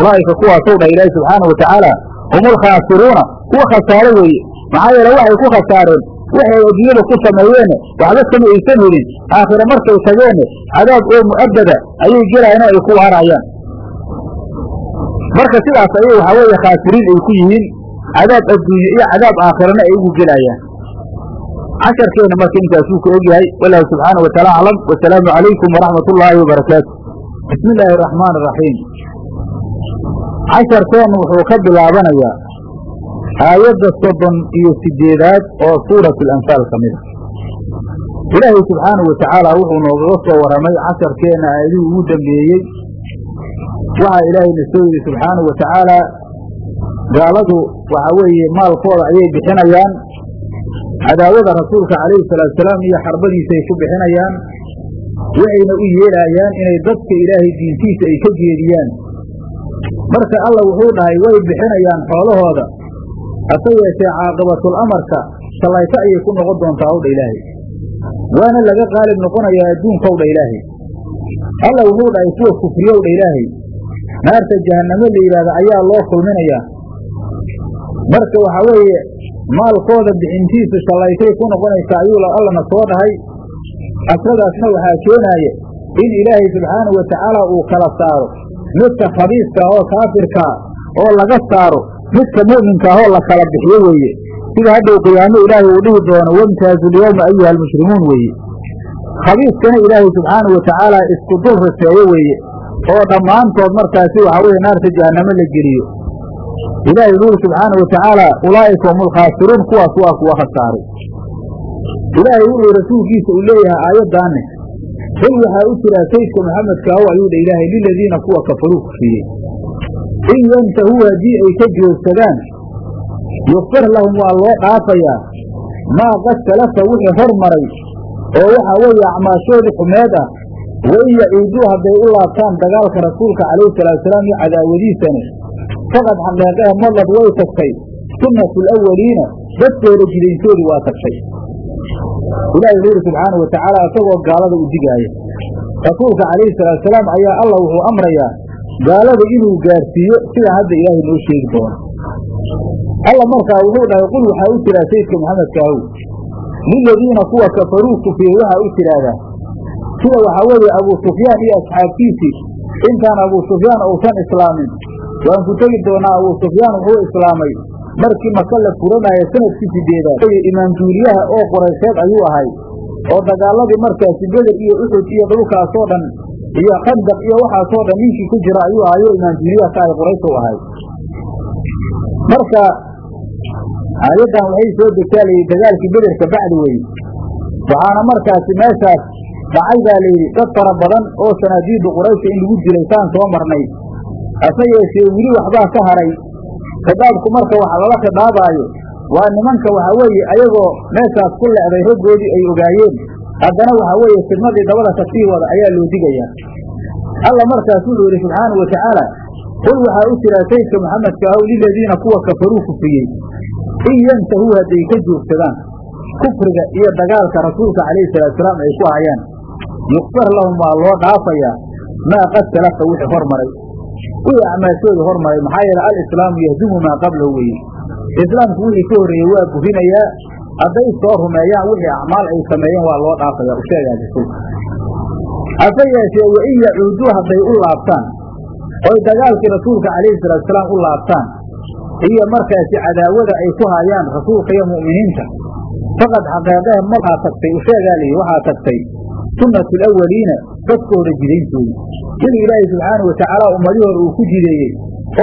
Ulaa'ika kuwaasow dha ilaahi subxaana wa tacaala hum ulkhaasiruuna kuwa khasaare weeye. Maxaa yeele waxay ku khasaareen waxay adduunyada ku sameeyeene waxba kama aysan helin aakhire markay tageenne cadaab oo mu'abbada ayay gelayaan oo ay ku waarayaan. Marka sidaas ayay waxaa weeye khaasiriin ay ku yihiin cadaab adduunye iyo cadaab aakhirana ay ugu gelayaan casharkeena marka intaasuu ku ogyahay wallahu subxaana wa taala aclam wasalaamu calaykum waraxmat ullaahi wabarakaatu bismi illaahi araxmaan araxiim casharkeennu wuxuu ka bilaabanayaa aayadda soddon iyo sideedaad oo suuratu alanfaal ka mid a ilaahay subxaanahu wa tacaala wuxuu noogaga soo warramay casharkeenna aayadihii ugu dambeeyey. Waxaa ilaahayna soo yidhi subxaanahu wa tacaala gaaladu waxa weeye maalkooda ayay bixinayaan. Cadaawada rasuulka calayhi salaatusalaam iyo xarbadiisaay ku bixinayaan. Waxayna u yeelaayaan inay dadka ilaahay diintiisa ay ka jeediyaan marka alla wuxuu dhahay way bixinayaan xoolahooda hase yeeshee caaqibatul amarka shallayto ayay ku noqon doontaa owdha ilaahay. Waana laga qaalib noqonayaa adduunkowdha ilaahay. Alla wuxuu dhahay kuwa kufriyowdha ilaahay. Naarta jahannamo la yidhaahda ayaa loo kulminayaa marka waxaa weeye maalkooda bixintiisu shallaytay ku noqonaysaa ayuu allana soo dhahay. Asradaasna waxaa keenaaya in ilaahay subxaanahu wa tacaala uu kala saaro. Midka khabiiska oo kaafirkaa oo laga saaro midka mu'minka ahoo la kala bixiyo weeye. Sida hadhow qiyaamo ilaahay uu dhihi doono wamtaazu lyowma ayuha almushrimuun weeye. Khabiiskana ilaahay subxaanahu wa tacaala isku dul raseeyo weeye. Oo dhammaantood markaasi waxaa weeye naarta jahannamo la geliyo. Ilaahay wuxu uri subxaana wa tacaala ulaa'ika hum alkhaasiruun kuwaas waa kuwa khasaaray. Ilaahay wuxuu rasuulkiisa uu leeyahay aayaddaanne qul waxaa u jiraa saydka maxamedka aw ayuu dha ilaahay liladiina kuwa kafaruu kufriyey in yantahuu haddii ay ka joogsadaan yukfir lahum waa loo dhaafayaa maa qad salafa wixii hor maray oo waxaa weeye acmaashoodii xumeed ah wain yacuuduu hadday u laabtaan dagaalka rasuulka calayhi salaatusalaam iyo cadaawadiisani faqad xaqeeqehe madlad way tagtay sunnatu alawaliina dadkooda jidayntoodii waa tagtay ilaahay wuxu yidhi subxaanau wa tacaala isagoo gaalada u digaaya rasuulka calayhi salaatusalaam ayaa allah wuxuu amrayaa gaalada inuu gaarsiiyo sida hadda ilaahay noo sheegi doono alla markaa wuxuu dhahay qul waxaa u jiraa sayidka maxamedka ahow liladiina kuwa kafaruu kufriyey waxaa u tidhaahdaa sida waxaa weeye abuu sufyaan iyo asxaabtiisii intaan abuu sufyaan uusan islaamin. Waan ku tegi doonaa abuu sufyaan wuxuu islaamay. Markii maka la furanaayo sannadkii sideedaad imaam duuliyaha oo qoraysheed ayuu ahay. Oo dagaaladii markaasi beder iyo uxud iyo dhulkaasoo dhan iyo khandaq iyo waxaasoo dhan ninkii ku jira ayuu ahayo imaam duuliyaha ka ahay qorayshuu ahay marka aayaddan waxay soo degtaalayay dagaalkii bederka bacdi weye waxaana markaasi meeshaas dhacay baa layidhi dad fara badan oo sanaadiidda quraysha in lagu dilay saan soo marnay. Hase yeeshee weli waxbaa ka haray. Khidaabku marka waxa lala khidaabaayo waa nimanka waxa weeye ayagoo meeshaas ku le'day raggoodii ay ogaayeen haddana waxa weeye fidnadii dabada ka sii wada ayaa loo digayaa alla markaas wuxuu yidhi subxaana wa tacaala qul waxaa u jiraa saydka maxamedka aw liladiina kuwa kafaruu kufriyey in yantahuu hadday ka joogsadaan kufriga iyo dagaalka rasuulka calayhi salaatusalaam ay ku hayaan. Yukfar lahum waa loo dhaafayaa maa qad salafa wixii hormaray wixii acmaashooda hormaray maxaa yeele alislaamu yahdumu maa qablahu weeye. Islaamku wixii ka horreeyey waa burinayaa hadday soo rumeeyaan wixii acmaal ay sameeyeen waa loo dhaafaya u sheegaa rasuulka hase yeeshee wa yacuuduu hadday u laabtaan oy dagaalkii rasuulka calayhi salaatusalaam u laabtaan iyo markaasi cadaawada ay ku hayaan rasuulka iyo mu'miniinta faqad xaqeeqehe markaa tagtay u sheegaa waxaa tagtay sunnatu alawaliina dadka hore jidayntoodii siduu ilaahay subxaana wa tacaala ummadii hore uu ku jideeyey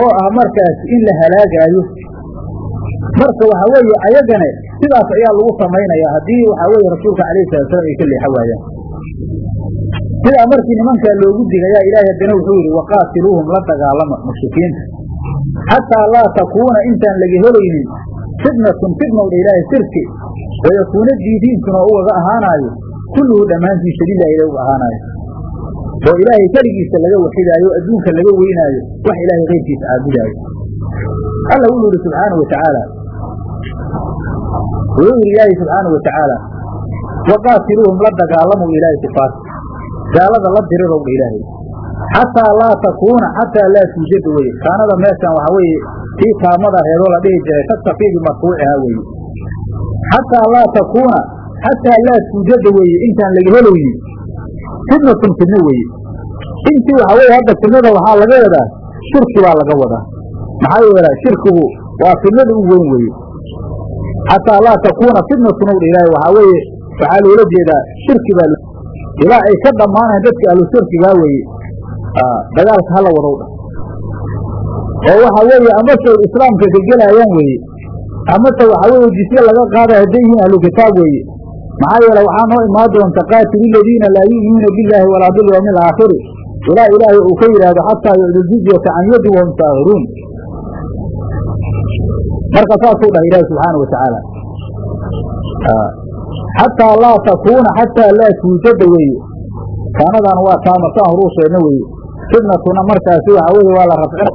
oo ah markaas in la halaagaayo. Marka waxa weeye ayagane sidaas ayaa lagu samaynayaa. Haddii waxaa weeye rasuulka calayhi salaatusalaam ay ka leexa waayaan sidaa markii nimankaa loogu digayaa ilaahay haddana wuxuu yidhi waqaatiluuhum la dagaalama mushrikiinta xataa laa takuuna intaan laga helaynin. Fitnatun fitnowdha ilaahay sirki. Wayakuuna diidiinkuna ugaga ahaanaayo. Kulluhu dhammaantiisa lilah ilahi uga ahaanaayo. Oo ilaahay keligiisa laga waxidaayo adduunka laga weynaayo wax ilaahay keyrkiisa caabudaayo. Alla wuxuu yidhi subxaanau wa tacaala wuxuu yidhi ilaahay subxaanau wa tacaala waqaatiluuhum la dagaalamow ilaahay kufaarta gaalada la dirirowdha ilaahay. Xataa laa takuuna xataa laa tuujada weye kaanada meeshan waxaa weeye tii taamada reedoo la dhihi jiray tattaqii bimarfuucihaa weeye. Xataa laa takuuna xataa laa tuujada weeye intaan laga helaynin fidnatun fidno weeye. Intii waxaa weye hadda fidnada waxaa laga wadaa shirki baa laga wadaa. Maxaa yeele shirkigu waa fidnada u weyn weeye xataa laa takuuna fitnatun owdha ilaahay waxaa weeye waxaa loola jeedaa shirki baa ilaa ay ka dhammaanayan dadka ahlu shirkigaa weeye dagaalka hala wadow dha oo waxa weeye amase islaamka ka gelaayaan weeye amase waxa weeye jisye laga qaadaya hadday yihiin ahlu kitaab weeye maxaa yeele waxaa noo imaan doonta qaatilu ladiina laa yu'minuuna billaahi walaa bilyawmi alaakhiri ilaa ilaahay uu ka yidhaahdo xataa yucdu jizyata can yadi wahum saahiruun marka saasuu dhahay ilaahi subxaana wa tacaala xataa laa takuuna xataa laa tuujada weeye. Kaanadan waa taamasaan horuu sheegna weeye. Fitnatuna markaasi waxa weeye waa la rafcina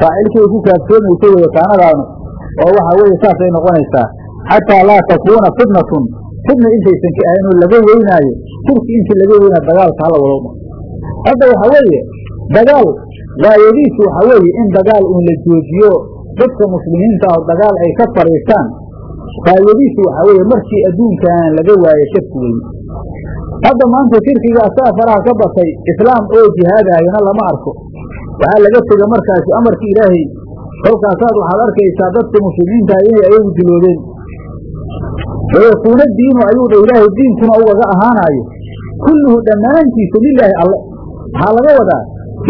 faacilkay ku kaaftoomaysa weeye kaanadaanu oo waxa weeye saasay noqonaysaa. Xataa laa takuuna fitnatun. Fitna intaysan ka ahayn oo laga weynaayo shirki intii laga weynaayo dagaalka hala wadowdha hadda waxa weeye dagaal gaayadiisu waxa weeye in dagaal uun la joojiyo dadka muslimiinta ah dagaal ay ka fadhiistaan gaayadiisu waxa weeye markii adduunkan laga waayo shirki weeye hadda maanta shirkiga asaga faraha ka batay islaam oo jihaadaayana lama arko. Waxaa laga tega markaasi amarkii ilaahay kolkaasaad waxaad arkaysaa dadka muslimiintaah inay ayagu diloodeen. Wayakuuna diinu ayuu dha ilaahay diinkuna ugaga ahaanaayo. Kulluhu dhammaantiisa lilaahi alle waxaa laga wadaa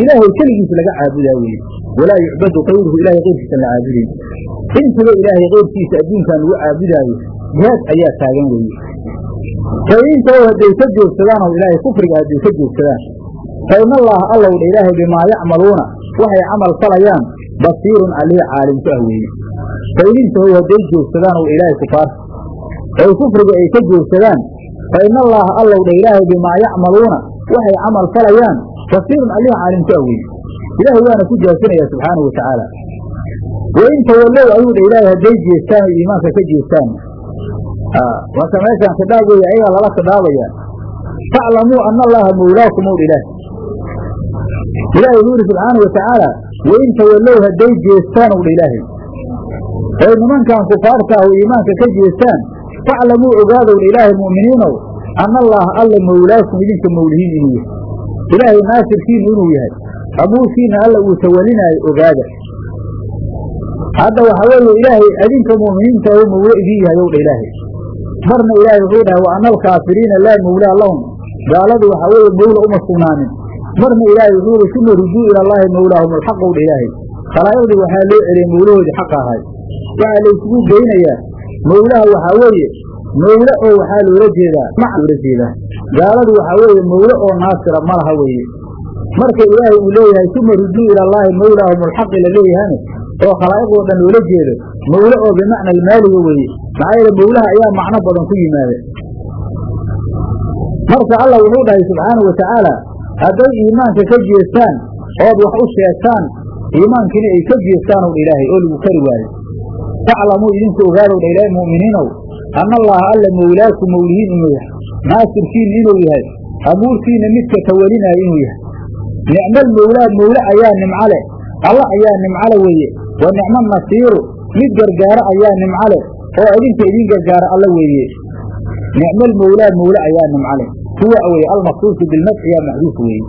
ilaahay keligiis laga caabudaa weye walaa yucbadu kayruhu ilahay keyrkiisan la caabudayn intiba ilaahay keyrkiisa adduunkan lagu caabudaayo jihaad ayaa taagan weeye. Faintaw hadday ka joogsadaan oo ilaahay kufriga hadday ka joogsadaan fa in allaha allow dha ilaahay bimaa yacmaluuna waxay camal falayaan basiirun alihi caalimku ah weeye. Faidintahow hadday joogsadaan oo ilaahay kufaarta oy kufriga ay ka joogsadaan fa in allaha allow dha ilaahay bimaa yacmaluuna waxay camal falayaan basiirun alihi caalimku ah weeye ilaahay waana ku jaasinaya subxaanahu wa tacaala wain tawallow ayuu dha ilaahay hadday jeestaan oo iimaanka ka jeestaan. Marka meeshaan khidhaab weeye ayagaa lala khidhaabaya faclamuu ana allaha mawlaakum ow ilaah ilaahay wuxuu yidhi subxaana wa tacaala wain tawallow hadday jeestaan ow dha ilaahay. Oy nimankan kufaarta ah oo iimaanka ka jeestaan faclamuu ogaadow dha ilaahay mu'miniinow ana allaha alla mawlaakum idinka mawlihiin inuu yahay. Ilaahay naasirkiinu inuu yahay abuurkiina alla uu tawalinaayo ogaada hadda waxa weeye ilaahay adinka mu'miniinta oo mawlo idin yahay ow dha ilaahay. Marna ilaahay wuxuu dhahay wa ana alkaafiriina laa mawlaa lahum. Gaaladu waxaa weeye mawla uma sugnaanin marna ilaahay wuxuu yihi suma rujuu ila allaahi mawlaahum alxaq ow dha ilaahay. Khalaa'iqdii waxaa loo celiyey mawlahoodii xaq ahay waxaa laysugu geynayaa mawlaha waxaa weeye mawle oo waxaa loola jeedaa mac loola jeedaa. Gaaladu waxaa weeye mawle oo naasira ma laha weeye marka ilaahay uu leeyahay suma rujuu ila allaahi mawlaahum alxaqi la leeyahane oo khalaa'iqoo dhan loola jeedo. Mawle oo bimacna almaaliga weeye. Maxaa yeele mawlaha ayaa macno badan ku yimaada. Marka allah wuxuu dhahay subxaana wa tacaala hadday iimaanka ka jeestaan ood wax u sheegtaan iimaankiina ay ka jeestaanow dha ilaahay oo lagu kari waayo. Faclamuu idinku ogaadow dha ilaahay mu'miniinow anna allaha alla mawlaaku mawlihiin inuu yahay. Naasirkiina inuu yahay. Abuurkiina midka tawalinaayo inuu yahay nicmal mawlaa mawle ayaa nimco leh. Alla ayaa nimcole weeye. Wa nicmo nasiiru mid gargaaro ayaa nimco leh. Oo idinka idin gargaaro alla weeye. Nicmal mawlaa mawle ayaa nimco leh. Huwa weye almaqsuusu bilnafci yaa maxduuf weeye.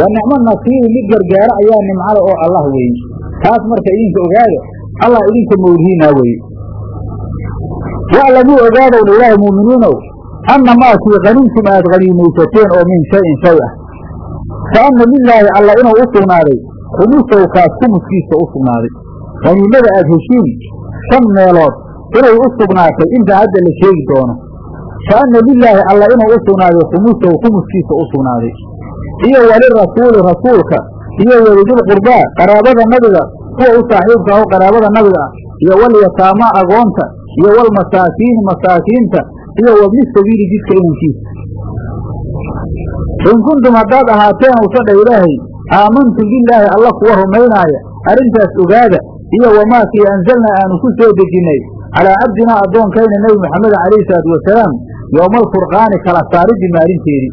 Wa nicmo nasiiru mid gargaaro ayaa nimcole oo allah weeye. Taas marka idinka ogaada allah idinka mawlihiinaa weeye. Waclamuu ogaadow dha ilaahay muuminiinow anna maakii qaniimtum aad qaniimaysateen oo min shayin shay ah fa anna lilaahi alla inuu u sugnaaday khumusow kaas khumuskiisa u sugnaaday. Qaniimada aad heshiin shan meelood inay u sugnaatay inta hadda la sheegi doono. Fa anna lilaahi alla inuu u sugnaaday khumusow khumuskiisa u sugnaaday. Iyo walirasuuli rasuulka iyo welidilqurbaa qaraabada nabiga kuwa u saaxiibka aho qaraabada nabiga ah iyo walyataamaa agoonta iyo walmasaakiini masaakiinta iyo wabni sabiili jidka inankiisa in kuntum haddaad ahaateen usadha ilaahay aamantum bilaahi alla kuwa rumaynaaya arrintaas ogaada iyo wamaakii anzalnaa aanu ku soo dejinnay calaa cabdinaa addoonkayna nebi moxamed calayhi salaatu wasalaam yooma alfurqaani kala saaridii maalinteedii.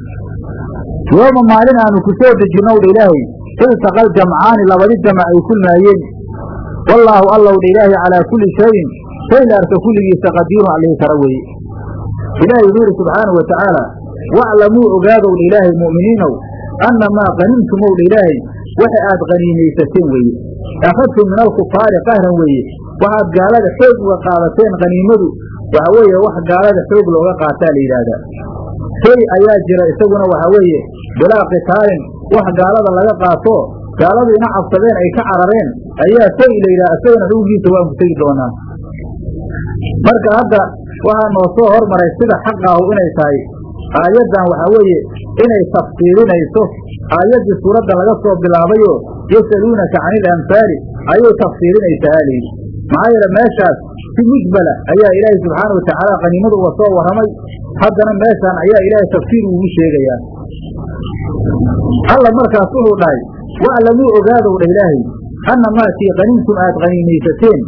Yooma maalin aanu ku soo dejinnowdha ilaahay iltaqal jamcaani labadi jamac ay kulmaayeen wallaahu allowdha ilaahay calaa kulli shayin shay la arka kulligiisa qadiirun allihi kara weeye. Ilaahay wuxuu yidhi subxaanahu wa tacaala waclamuu ogaadowdha ilaahay mu'miniinow annamaa qanimtumowdha ilaahay waxa aad qaniimaysateen weeye akhadtum min alkufaari qahran weeye waxaad gaalada xoog uga qaadateen qaniimadu waxa weeye wax gaalada xoog looga qaataa la yidhaahdaa shay ayaa jira isaguna waxa weeye bilaa qitaalin wax gaalada laga qaato gaaladu ina cabsadeen ay ka carareen ayaa shay la yidhaha isagana xugiisa waan ku tegi doonaa marka hadda waxaa noo soo hormaray sida xaqaahu inay tahay aayaddan waxaa weeye inay tafsiirinayso aayaddii suuradda laga soo bilaabayo yasaluunaka cani ilamhaali ayay tafsiirinaysaa alayidhi maxaa yeele meeshaas si mujmala ayaa ilaahay subxaana wa tacaala qaniimada uga soo warramay haddana meeshaan ayaa ilaahay tafsiir ugu sheegayaa. Alla markaas wuxuu dhahay waclamuu ogaadow dha ilaahay anna maakii qaniimtum aad qaniimaysateen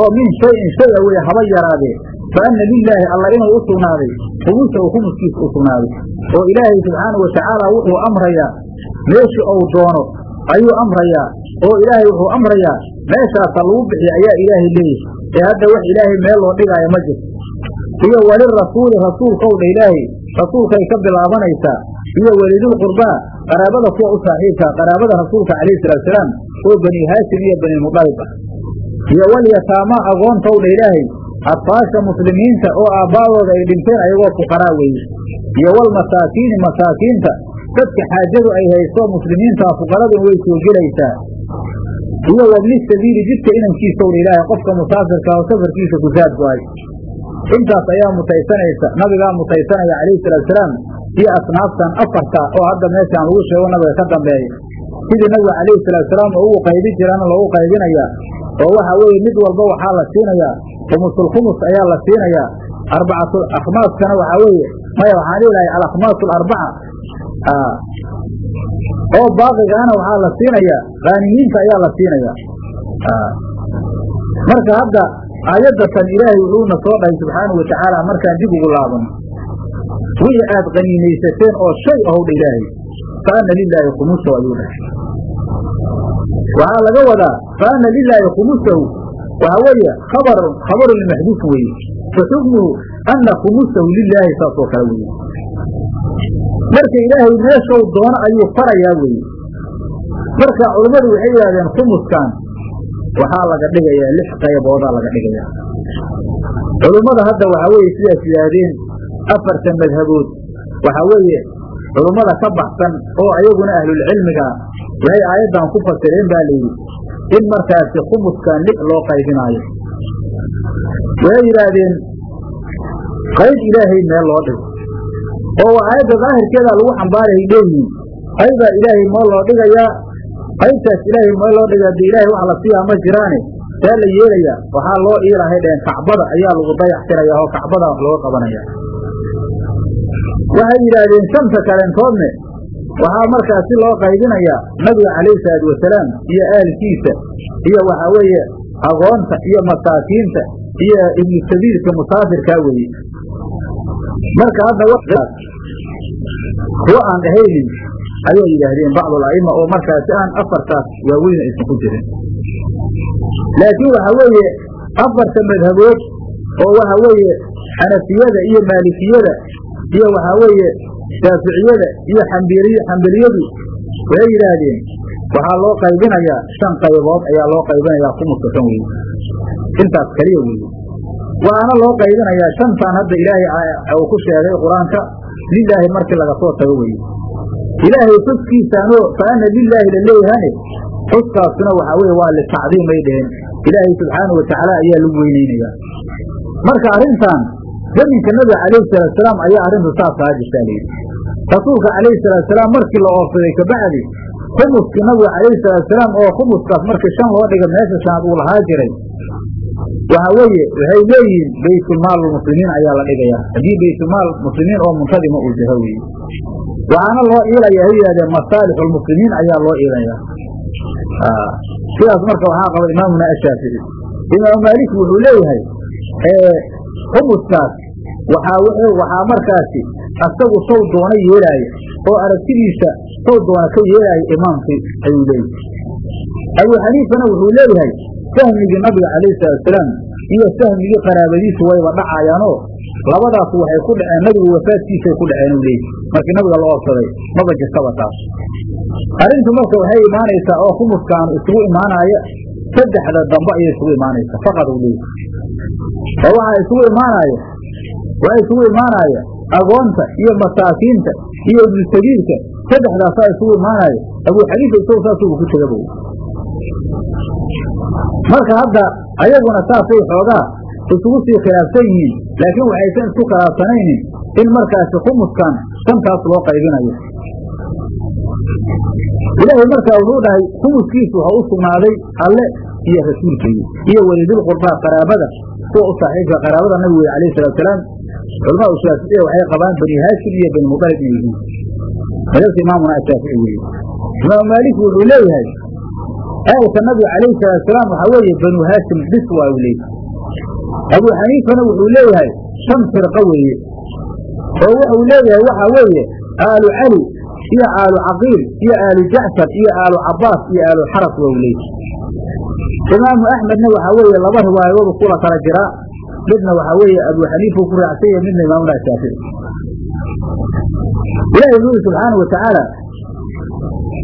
oo min shayin shay a weye haba yaraadee fa anna lilaahi alla inuu u sugnaaday khumusa u khumuskiisa u sugnaaday oo ilaahay subxaana wa tacaala wuxuu amrayaa meesha uu doono ayuu amrayaa oo ilaahay wuxuu amrayaa meeshaasa lagu bixiya ayaa ilaahay leeyahay. Ee hadda wax ilaahay meel loo dhigaayo ma jirto. Iyo walirasuuli rasuulkow dha ilaahay rasuulkay ka bilaabanaysaa. Iyo welidulqurbaa qaraabada kuwa u saaxiibkaa qaraabada rasuulka calayhi salaatusalaam oo bani haashim iyo bani mudalib ah iyo walyataamaa agoontow dha ilaahay adfaasha muslimiinta oo aabbaadooda ay dhinteen ayagoo fuqaraa weeye iyo walmasaakiini masaakiinta dadka xaajadu ay hayso muslimiintaa fuqaraduna way soo gelaysaa. Iyo wabni sabiili jidka inankiisow dha ilaahay qofka musaafirka oo safarkiisa ku saad go'ay intaas ayaa mutaysanaysa nabigaa mutaysanaya calayhi salaatusalaam iyo asnaaftan afarta oo hadda meeshaan lagu sheego nabiga ka dambeeya. Sidii nabiga calayhi salaatusalaam oo ugu qaybi jirana loogu qaybinayaa oo waxaa weeye mid walba waxaa la siinayaa khumusul khumus ayaa la siinayaa arbacatu akhmaaskana waxaa weeye maya waxaan dhihi lahay alakhmaas alarbaca oo baaqigaana waxaa la siinayaa qaanimiinta ayaa la siinayaa marka hadda aayaddatan ilaahay wuxuuna soo dhahay subxaanau watacaala markaan dib ugu laabano wixii aad qaniimaysateen oo shay ahowdha ilaahay fa anna lilaahi khumusahu ayuu dhahay waxaa laga wadaa fa anna lilaahi khumusahu. Waxaa weeye khabar khabarun limaxduuf weeye. Fa xukmuhu anna khumusahu lilaahi saas oo kale weeye. Marka ilaahay meeshou doono ayuu farayaa weeye. Marka culammadu waxay yidhahdeen khumuskan waxaa laga dhigayaa lix qayboodaa laga dhigayaa. Culummada hadda waxaa weeye sidaas yidhaahdeen afartan madhabood. Waxaa weeye culummada ka baxsan oo ayaguna ahlulcilmiga waxay aayaddan ku fasireen baa layidhi in markaasi khumuskan lix loo qaybinaayo. Waxay yidhaahdeen qayb ilaahay meel loo dhigo oo aayadda daahirkeeda lagu xambaarayay leeyihiin qaybaa ilaahay meel loo dhigayaa qaybtaas ilaahay meel loo dhigaa dee ilahay wax la siiyaa ma jiraane. See la yeelayaa waxaa loo iilahay dheen kacbada ayaa lagu dayaxtiraya oo kacbada wax looga qabanaya waxay yidhaahdeen shanta kaleentoodne waxaa markaasi loo qaybinayaa nabiga calayhi salaatu wasalaam iyo aalkiisa iyo waxaa weeye agoonta iyo masaakiinta iyo ibnu sabiilka musaafirkaa weeye. Marka hadda kuwa aan dhahaynin ayay yidhaahdeen bacdul a'ima oo markaasi aan afartaas waaweyn aysan ku jirin laakiin waxa weeye afarta madhabood oo waxa weeye xanafiyada iyo maalikiyada iyo waxaa weeye shaaficiyada iyo xambiliyadu waxay yidhaahdeen waxaa loo qaybinayaa shan qaybood ayaa loo qaybinayaa khumuska shan weye intaas kaliya weeye. Waxaana loo qaybinayaa shantan hadda ilaahay uu ku sheegay qur'aanka lilaahi markii laga soo tago weye ilaahay xuskiisaanoo fa ana lilaahi la leeyahane. Xuskaasuna waxaa weye waa litacdiim ay dheheen ilaahay subxaanau watacaala ayaa lagu weyneynayaa marka arrintan zaminka nabiga calayhi salaatusalaam ayaa arrintu saas kaa jirtaa layidhi rasuulka calayhi salaatusalaam markii la oofsaday kabacdi khumuskii nabiga calayhi salaatusalaam oo khumuskaas markii shan loo dhiga meesha shanaad uu lahaa jiray waxa weeye waxay leeyihiin baytulmaal muslimiin ayaa la dhigayaa. Haddii baytulmaal muslimiin oo muntadima uu jaho weeye waxaana loo iilaya hay yidhahdeen masaalix lmuslimiin ayaa loo iilayaa. Sidaas marka waxaa qaba imaamuna ashaafici. Imaamu maalik wuxuu leeyahay khumuskaas waxaa markaasi asagu sow doona yeelaaya oo aragtidiisa sow doona ka yeelaaya imaamkii ayuu leeyahay. Abuu xaniifana wuxuu leeyahay sahmigii nabiga calayhi salaatusalaam iyo sahmigii qaraabadiisu wayba dhacayaanoo labadaas waxay ku dhaceen nabigu wafaadkiisay ku dhaceen u leeyahy markii nabiga la oofsaday maba jirtaba taas. Arrintu marka waxay imaanaysaa oo khumuskaanu isugu imaanaya saddexda dambe ayay isugu imaanaysaa faqad u leeyahy oo waxaa isugu imaanaya waxaa isugu imaanaya agoonta iyo masaakiinta iyo ibnu sabiilka isugu imaanaya abuu xaniifa isagu saasugu ku tegaba marka hadda ayaguna saasay xoogaa isugu sii khilaafsan yihiin. Laakiin waxaysan isku khilaafsanaynin in markaasi khumuskan shantaas loo qaybinayo. Ilaahay markaa wuxuu dhahay khumuskiisu waxa u sugnaaday alle iyo rasuulkeeda iyo welidil qurbaa qaraabada kuwa u saaxiibka qaraabada nabigu wey alayh salaatusalaam culamaa u shaaficiya waxay qabaan bani haashim iyo bani muqalib inay yihiin madabta imaamuna ashaafici weeye imaamu maalik wuxuu leeyahay aalka nabiga calayhi salaatusalaam waxaa weeye banu haashim bis waa u leeyahay abuu xaniifana wuxuu leeyahay shan firqo weeye oo wuxuu leeyahay waxaa weeye aalu cali iyo aalu caqiil iyo aalu jacfar iyo aalu cabaas iyo aalu xaras waa u leeyahay imaamu axmedna waxaa weeye laba riwaayadoodu kula kala jiraa midna waxaa weeye abuu xaniifa ku raacsan yahay midna imaamuna shaafici ilahi wuxuu yidhi subxaana watacaala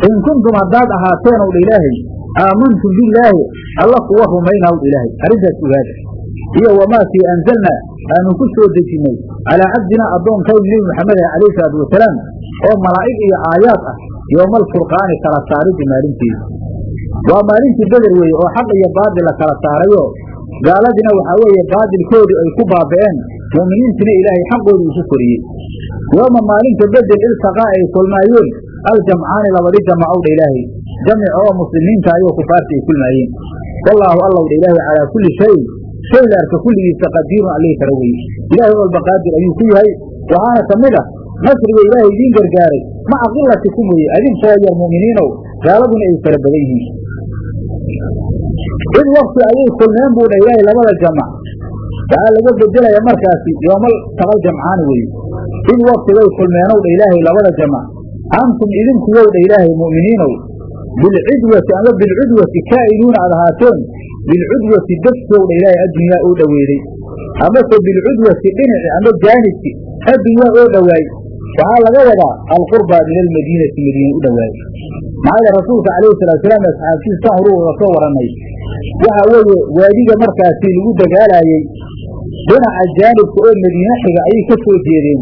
in kuntum haddaad ahaateen ow ilaahay aamantum billaahi alla kuwa rumaynaw dha ilaahay. Arrintaas ogaada. Iyo wamaakii anzalnaa aanu ku soo dejinnay calaa cabdinaa addoonkaynu nebi maxamed ah calayhi salaatu wasalaam oo malaa'ig iyo aayaad ah yowmaalfurqaani kala saaridda maalinteeda waa maalintii beder weeye oo xaq iyo baadil la kala saarayo gaaladina waxaa weeye baadilkoodii ay ku baaba'een mu'miniintina ilaahay xaqoodii uu ku koriyey. Yooma maalinta bedel iltaqaa ay kulmaayeen aljamcaani labadii jamacowdha ilaahay. Jamic oo muslimiinta ayuu kufaarta ay kulmaayeen wallaahu allowdha ilaahay calaa kulli shayin shay arka kulligiisa qadiirun allihii kara weye ilaahay walba qaadir ayuu ku yahay waxaana ka mid ah nasriga ilaahay idiin gargaaray. Maca qilatikum weye adinkoo yar mu'miniinow gaaladuna ay fara badan yihiin id wakti ayay kulmeen buu dha ilaahay labada jamac. Waxaa laga bedelaya markaasi yoomal taqal jamcaani weye id wakti way kulmeenow dha ilaahay labada jamac. Antum idinkuwow dha ilaahay mu'miniinow. Bilcudwati ama bilcudwati kaa'inuuna aad ahaateen bilcudwati daftow dha ilaahay addunyaa oo dhoweeday amase bilcudwati dhinaci ama jaanibki addunyaa oo dhowaay waxaa laga wadaa alqurba min almadiinati madiina u dhowaay maxaa yeele rasuulka calayhi salaatusalaam asxaabtiisa san horuu uga soo warannay waxa weeye waadiga markaasi lagu dagaalaayey dhinaca jaanibka oo madiine xiga ayay ka soo jeedeen.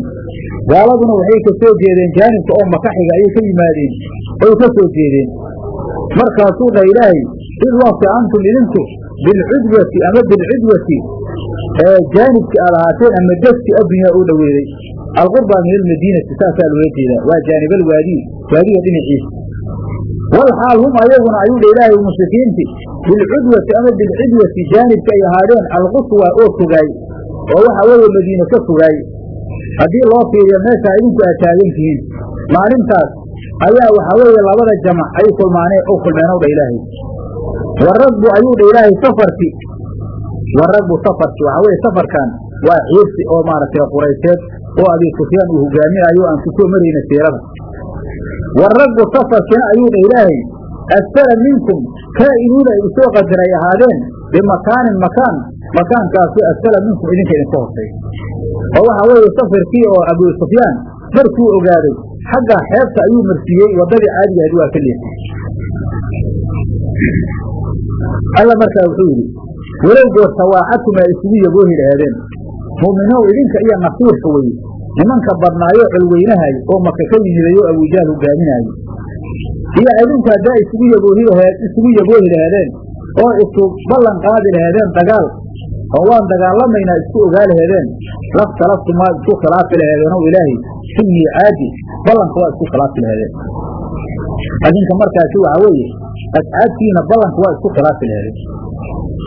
Gaaladuna waxay ka soo jeedeen jaanibka oo maka xiga ayay ka yimaadeen ay ka soo jeedeen. Markaasuu dha ilaahay id wakti antum idinku bilcudwati ama bilcudwati jaanibki aad ahaateen ama dafti addunyaa u dhoweeday alqurba min almadiinati saasaa looga jeedaa waa jaanibal waadi waadiga dhinaciisa walxaal hum ayaguna ayuu dha ilaahay mushrikiinti bilcudwati ama bilcidwati jaanibka ay ahaadeen alquswa oo fogaay oo waxa weeye madiine ka fogaay haddii loo fiiriyo meeshaa idinku aad taagan tihiin maalintaas ayaa waxa weeye labada jamac ay kulmaaneen u kulmeen ow dha ilaahay waragbu ayuu dha ilaahay safarki waragbu safarki waxaa weye safarkan waa ciirsi oo maaragtay quraysheed oo abi sufyaan uu hogaaminayo aan ku soo marayna siirada waragbu safarkina ayuu dha ilaahay asfala minkum kaa'inuuna ay u soo qadiray ahaadeen bimakaanin makaan makaankaasoo asfala minkum idinka idinka hoseeya oo waxa weeye safarkii oo abu sufyaan markuu ogaaday xagga xeebta ayuu marsiiyey waddadii caadiga ahayd waa ka leexay. Alla markaa wuxuu yidhi walowgoo sawaacatuma isugu yaboohi lahaadeen mu'minow idinka iyo nasiirka weye nimanka badnaayo colweynahay oo maka ka yimidayo abujaal hogaaminaayo iyo idinku haddaa isugu isugu yaboohi lahaadeen oo isu ballan qaadi lahaadeen dagaal oo waan dagaalamaynaa isku ogaa laheedeen lakhtalaftu maa isku khilaafi laheedeen ow ilaahay fi miicaadi ballanka waa isku khilaafi laheedeen adinka markaasi waxaa weeye asxaabtiina ballanka waa isku khilaafi laheedeen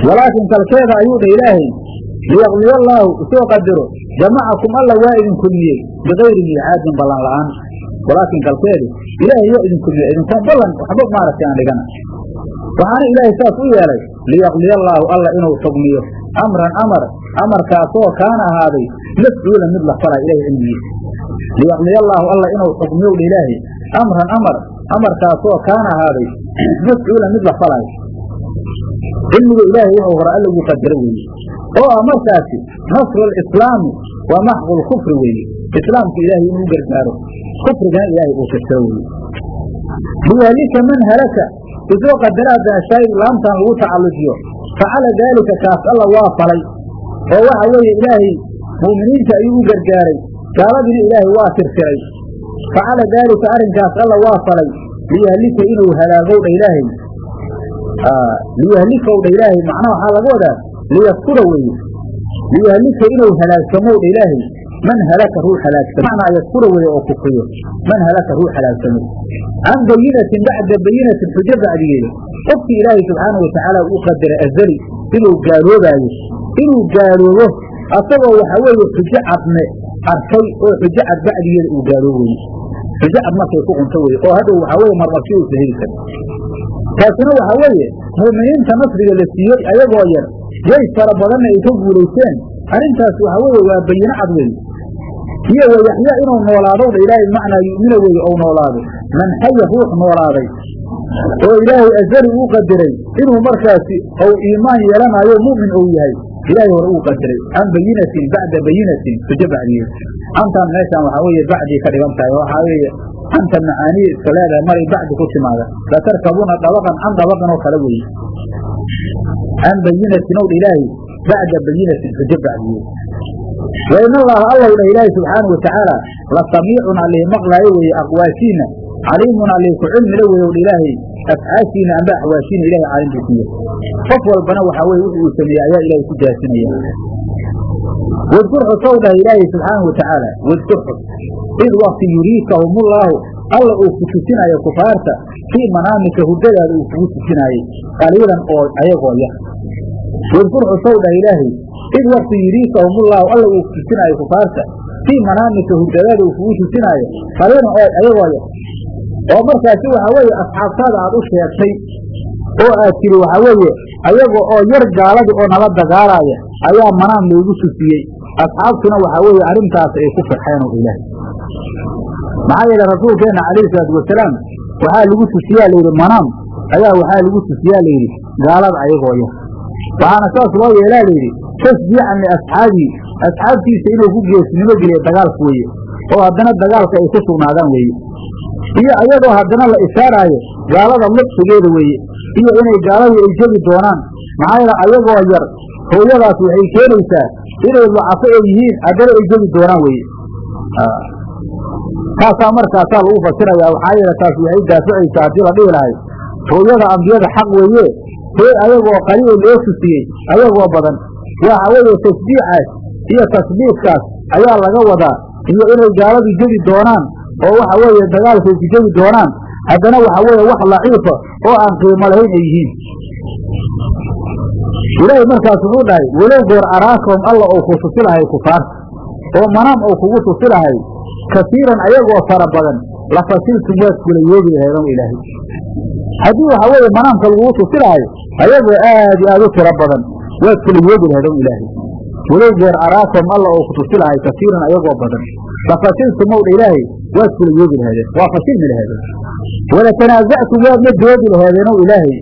walaakin kalkeeda ayuu dha ilaahay liyaqdiya allaahu isoo qadiro jamacakum alla waa idin kulmiyey bikayri miicaadin ballan la'aan walaakin kalkeedu ilaahay waa idin kulmiyey idinkoon ballan waxba maaragtay aan dhigana waxaana ilaahay saas u yeelay liyaqdiya allaahu alla inuu xugmiyo amran amar amarkaasoo kaana ahaaday mafcuulan mid la falay ilahay cilmigiisa liyaqdiya allaahu alla inuu xukmiyo dha ilaahay amran amar amarkaasoo kaana ahaaday mafcuulan mid la falay cilmiga ilaahay wuxuu hore alla ugu qadaro weeye oo ah markaasi nasru alislaami wa maxqu lkufri weeye islaamka ilaahay inuu gargaaro kufrigana ilaahay uu kasaro weeye liyahlika man halaka isoo qadara haddana shaayid laamtan lagu tacallujiyo. Facala daalika kaas alla waa falay. Oo waxa weeye ilaahay mu'miniinta ayuu u gargaaray. Gaaladiina ilaahay waa tirtiray. Facala daalika arrinkaas alla waa falay. Liyahlika inuu halaagow dha ilaahay. Liyahlikow dha ilaahay. Macnaha waxaa laga wadaa liyaskura weeye liyahlika inuu halaagsamow dha ilaahay man halaka ruux halaagsamo macnaa yaskura weeye oo kufriyo man halaka ruux halaagsamay can bayinatin bacda bayinatin xujo bacdigeeda qofkii ilaahay subxaana watacaala u qadaray azali inuu gaaloobaayo inuu gaaloobo asagoo waxa weeye xujo cadne arkay oo xujo cad bacdigeeda uu gaaloobayo xujo cad markay ku qunto weye oo hadhow waxaa weye marmarsi uusa heli karin taasina waxaa weeye mu'miniinta nasriga la siiyey ayagoo yar way fara badanna ay ka guulaysteen arrintaas waxaa weeye waa bayino cad weeye. Iyo wa yaxya inuu noolaado dha ilaahay macnaa yu'mina weeye ou noolaado. Man xaya ruux noolaaday oo ilaahay azali uu qadiray inuu markaasi ou iimaan yeelanaayo mu'min ou yahay ilaahay hore uu qadiray. Can bayinatin bacda bayinatin xujo bacdiyeed cantan meeshaan waxaa weeye bacdii ka dhigan tahay waxaa weeye canta macaaniya iska leedahay maray bacdi ku timaada. Latarkabuna dabaqan can dabaqan oo kale weeye can bayinatin ow ilaahay bacda bayinatin xujo bacdiyeed wain allaha allow dha ilaahi subxaana watacaala la samiicun allih maqlaayo weeye aqwaashiina caliimun allih ku cilmila weeye dha ilaahay afcaashiina amba axwaashiina ilahay caalimkiisiiya qof walbana waxaa weye wuxu uu sameeyey ayaa ilaahay ku jaasinaya wadkur xusow dhaha ilaahay subxaana watacaala wadkur xus id wakti yuriikahumullaahu alla uu ku tusinaayo kufaarta fii manaamika hurdadaada uu kugu tusinaayey qaliilan oo ayagoo yar wadkur xusow ilaahay id wakti yuriikahumullaahu alla uu tusinaayo kufaarta fii manaamika hurdadaada uu kugu tusinaayo qaliilan oo ayagoo yar oo markaasi waxaa weeye asxaabtaada aad u sheegtay oo aad tiri waxaa weeye ayaga oo yar gaaladii oo nala dagaalaaya ayaa manaam loogu tusiyey asxaabtuna waxaa weeye arrintaas ay ku farxeen oo ilaahay maxaa yeele rasuulkeenna calayhi salaatu wasalaam waxaa lagu tusiyaa layidhi manaam ayaa waxaa lagu tusiyaa layidhi gaalada ayagoo yar waxaana saas loo yeelaa layidhi tasbiican liasxaabihi asxaabtiisa inuu ku geesnimo geliya dagaalka weeye oo haddana dagaalka ay ku sugnaadaan weeye. Iyo ayadoo haddana la ishaaraayo gaalada luqsigeeda weeye iyo inay gaaladu ay jebi doonaan maxaa yeele ayagoo yar hooyadaas waxay keenaysaa inay lacafo ay yihiin haddana ay jebi doonaan weeye taasaa markaasaa lagu fasirayaa. Waxaa yeele taas waxay daaficaysaa haddii la dhihi lahay hooyada ambiyada xaq weeye. Hee ayagoo qaliil loo tusiyey ayagoo badan. Waxa weeye tasbiicaas iyo tasbiifkaas ayaa laga wadaa. Iyo inay gaaladu jebi doonaan oo waxa weeye dagaalkay ku jebi doonaan. Haddana waxa weeye wax laciifa oo aan qiimo lahayn ay yihiin. Ilaahay markaas wuxuu dhahay walow goor araakahum alla ou ku tusi lahay kufaarta oo manaam ou kugu tusi lahay kasiiran ayagoo fara badan lafasiltum waad kula yeegi laheedan ilaahay. Haddii waxa weeye manaamka lagugu tusi ayagoo aad iyo aad u tiro badan waad kula yeegi laheedan ilaahay. Walow goor araakahum alla ou ku tusi ayagoo badan lafasiltum owdha ilaahay waad kula yeegi laheedeen waa fasilmi laheedeen walatanaazactum waadna doodi laheedeenow ilaahay.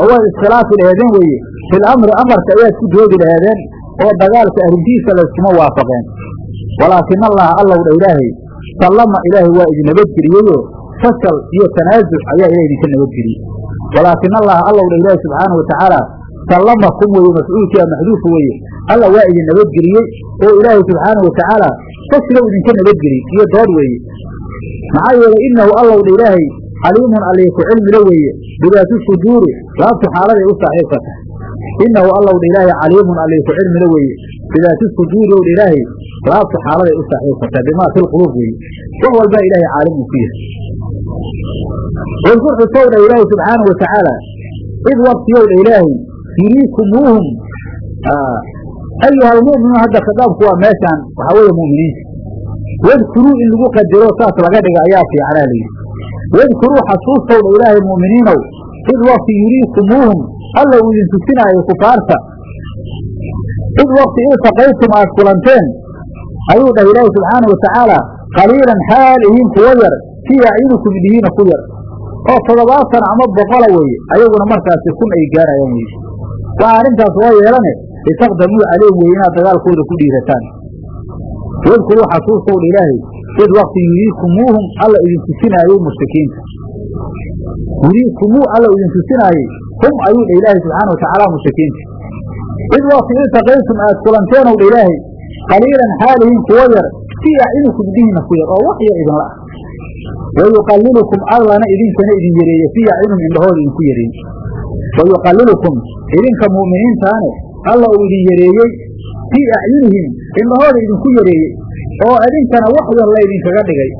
Oo waad iskhilaafi laheedeen weeye. Fil amri amarka ayaad ku doodi laheedeen oo dagaalka arrintiisa layskuma waafaqeen walaakin allaha allowdha ilaahay sallama ilaahay waa idin nabadgeliyeyoo fasal iyo tanaasuc ayaa ilaah idinka nabadgeliyey walaakin allaha allowdha ilaahay subxaana wa tacaala sallamakum weeye mafcuulkiia maxduufa weeye. Alla waa idin nabadgeliyey oo ilaahay subxaana wa tacaala idinka nabadgeliyey iyo dood weeye. Maxaa yeelay innahu allowdha ilaahay caliimun allihi ku cilmila weeye. Bidaati suduuri laabtu xaaladay u saaxiibka tahay innahu allowdha ilaahay caliimun allihi ku cilmila weeye bidaati suduuri owdha ilaahay laabtu xaaladay u saaxiibka tahay bimaa fi lquluub weeye wax walbaa ilaahay caalimun ku yahay wadkur xusowdha ilaahay subxaana wa tacaala id waqtiyowdha ilaahay yuriikumuuhum ayuha almu'minuun hadda khitaabku waa meeshaan waxaa weeye mu'miniinta wadkuruu in lagu qadiro saas laga dhiga ayaa fiicnaa layidhi wadkuruu xasuustowdha ilaahay mu'miniinow id waqti yuriikumuuhum alla uu idin tusinaayo kufaarta id waqti iltaqaytum aad kulanteen ayuu dhahay ilaahi subxaana wa tacaala qaliilan xaal ihiin kuwa yar fii acyunikum idhihiina ku yar oo toddobaatan ama boqola weeye ayaguna markaasi kun ay gaarayaan weye waa arrintaas waa yeelane litaqdamuu calayhim weye inaad dagaalkooda ku dhiirataan wadkuruu xasuustowdha ilaahay id waqti yuriikumuuhum alla idin tusinaayey mushrikiinta yuriikumuu alla idin tusinaayey hum ayuu dha ilaahay subxaana wa tacaala mushrikiinta. Id waqti iltaqaytum aad kulanteenow dha ilaahay. Qaliilan xaalihiin kuwa yar. Fii acyunikum idhihiina ku yar oo wax yar idinla ah wayuqalilukum allana idinkana idin yareeye fii acyunihim indhahooda idinku yareeyey wayuqalilukum idinka mu'miniintaane alla uu idin yareeyey. Fii acyunihim indhahooda idinku yareeyey. Oo idinkana wax yar la ydinkaga dhigay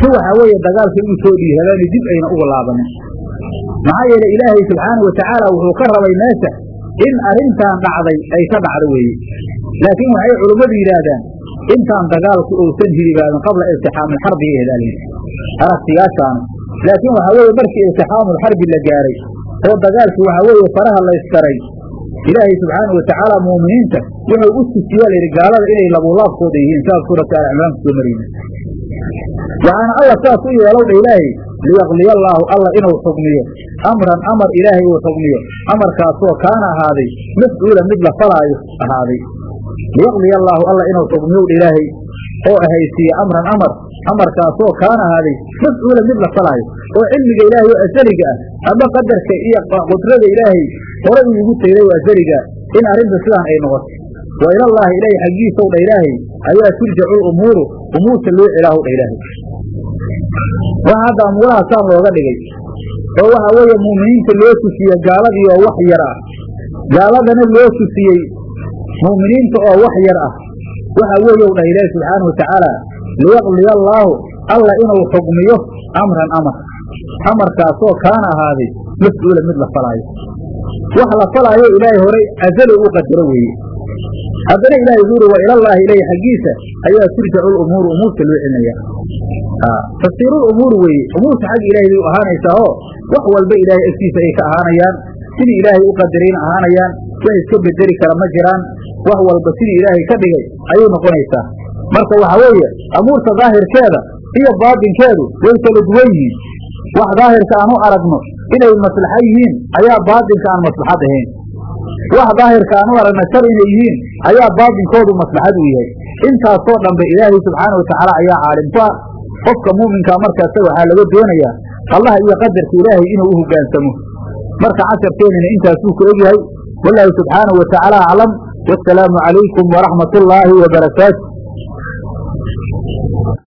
si waxaa weeye dagaalka inuu soo dhiiradaani dib ayna uga laabanin maxaa yeelay ilaahay subxaana wa tacaala wuxuu ka rabay meesha in arrintan dhacday ay ka dhacdo weeye. Laakiin waxay culummadu yidhaahdaan intaan dagaalku uusan hilibaadin qabla iltixaamilxarbi ay hedaalin aragtiyaashaanu laakiin waxaa weeye markii iltixaamulxarbi la gaaray oo dagaalkii waxaa weeye faraha la ystaray ilaahay subxaana wa tacaala muuminiinta wuxuu u tusiyaa layidhi gaalada inay labuulaabkooda yihiin saas suurata alcimraan ku soo marayna waxaana alla saas u yeelow dha ilaahay liyaqliya allaahu alla inuu xugmiyo amran amar ilaahay uu xugmiyo amarkaasoo kaana ahaaday mafcuula mid la falaayo ahaaday. Liyaqliya allaahu alla inuu xugmiyow dha ilaahay oo ahaysiiye amran amar. Amarkaasoo kaana ahaaday mafcuula mid la falaayo. Oo cilmiga ilaahay oo asaliga ah ama qadarka iyo qudrada ilaahay hore uu igu tegay oo asaliga in arrinta sidaan ay noqoto wa ilallaahi ilaahay xaggiisaw dha ilaahay ayaa turjacu lumuuru umuurta loo celaahu dha ilaahay. Waxa hadda amuuraha saan looga dhigay. Oo waxa weeye mu'miniinta loo tusiye gaaladii oo wax yar ah. Gaaladana loo tusiyey mu'miniinta oo wax yar ah. Waxa weeyow dhah ilaahi subxaana wa tacaala liyaqliya allaahu alla inuu xugmiyo amran amar. Amarkaasoo kaana ahaaday mas'uula mid la falaayo. Wax la falaayo ilaahay horay azali u qadaro weeye haddana ilahay wuxuu uri wa ilallaahi ilayhi xaggiisa. Ayaa turjacu lumuuru umuurta loo celinaya tafsiirulumuur weeye umuurta xagga ilaahay bay u ahaanaysaa oo wax walba ilaahay agtiisa ay ka ahaanayaan. Sidii ilaahay u qadarayna ahaanayaan wax iska bedeli kara ma jiraan. Wax walba sidii ilaahay ka dhigay ayay noqonaysaa. Marka waxa weeye amuurta daahirkeeda iyo baatinkeedu way kala duwan yihiin. Wax daahirka aan u aragno inay maslaxo yihiin ayaa baatinka aan maslaxad ahayn wax daahirka u aragna shar inay yihiin ayaa baatinkoodu maslaxad u yahay. Intaasoo dhanbe ilaahay subxaana wa tacaala ayaa caalimku ah qofka muuminkaa markaasa waxaa laga doonayaa allah iyo qadarka ilaahay inuu u hoggaansamo marka casharkeenina intaasuu ku egyahay wallaahi subxaanahu wa tacaala aclam. Wasalaamu calaykum waraxmat ullaahi wa barakaatu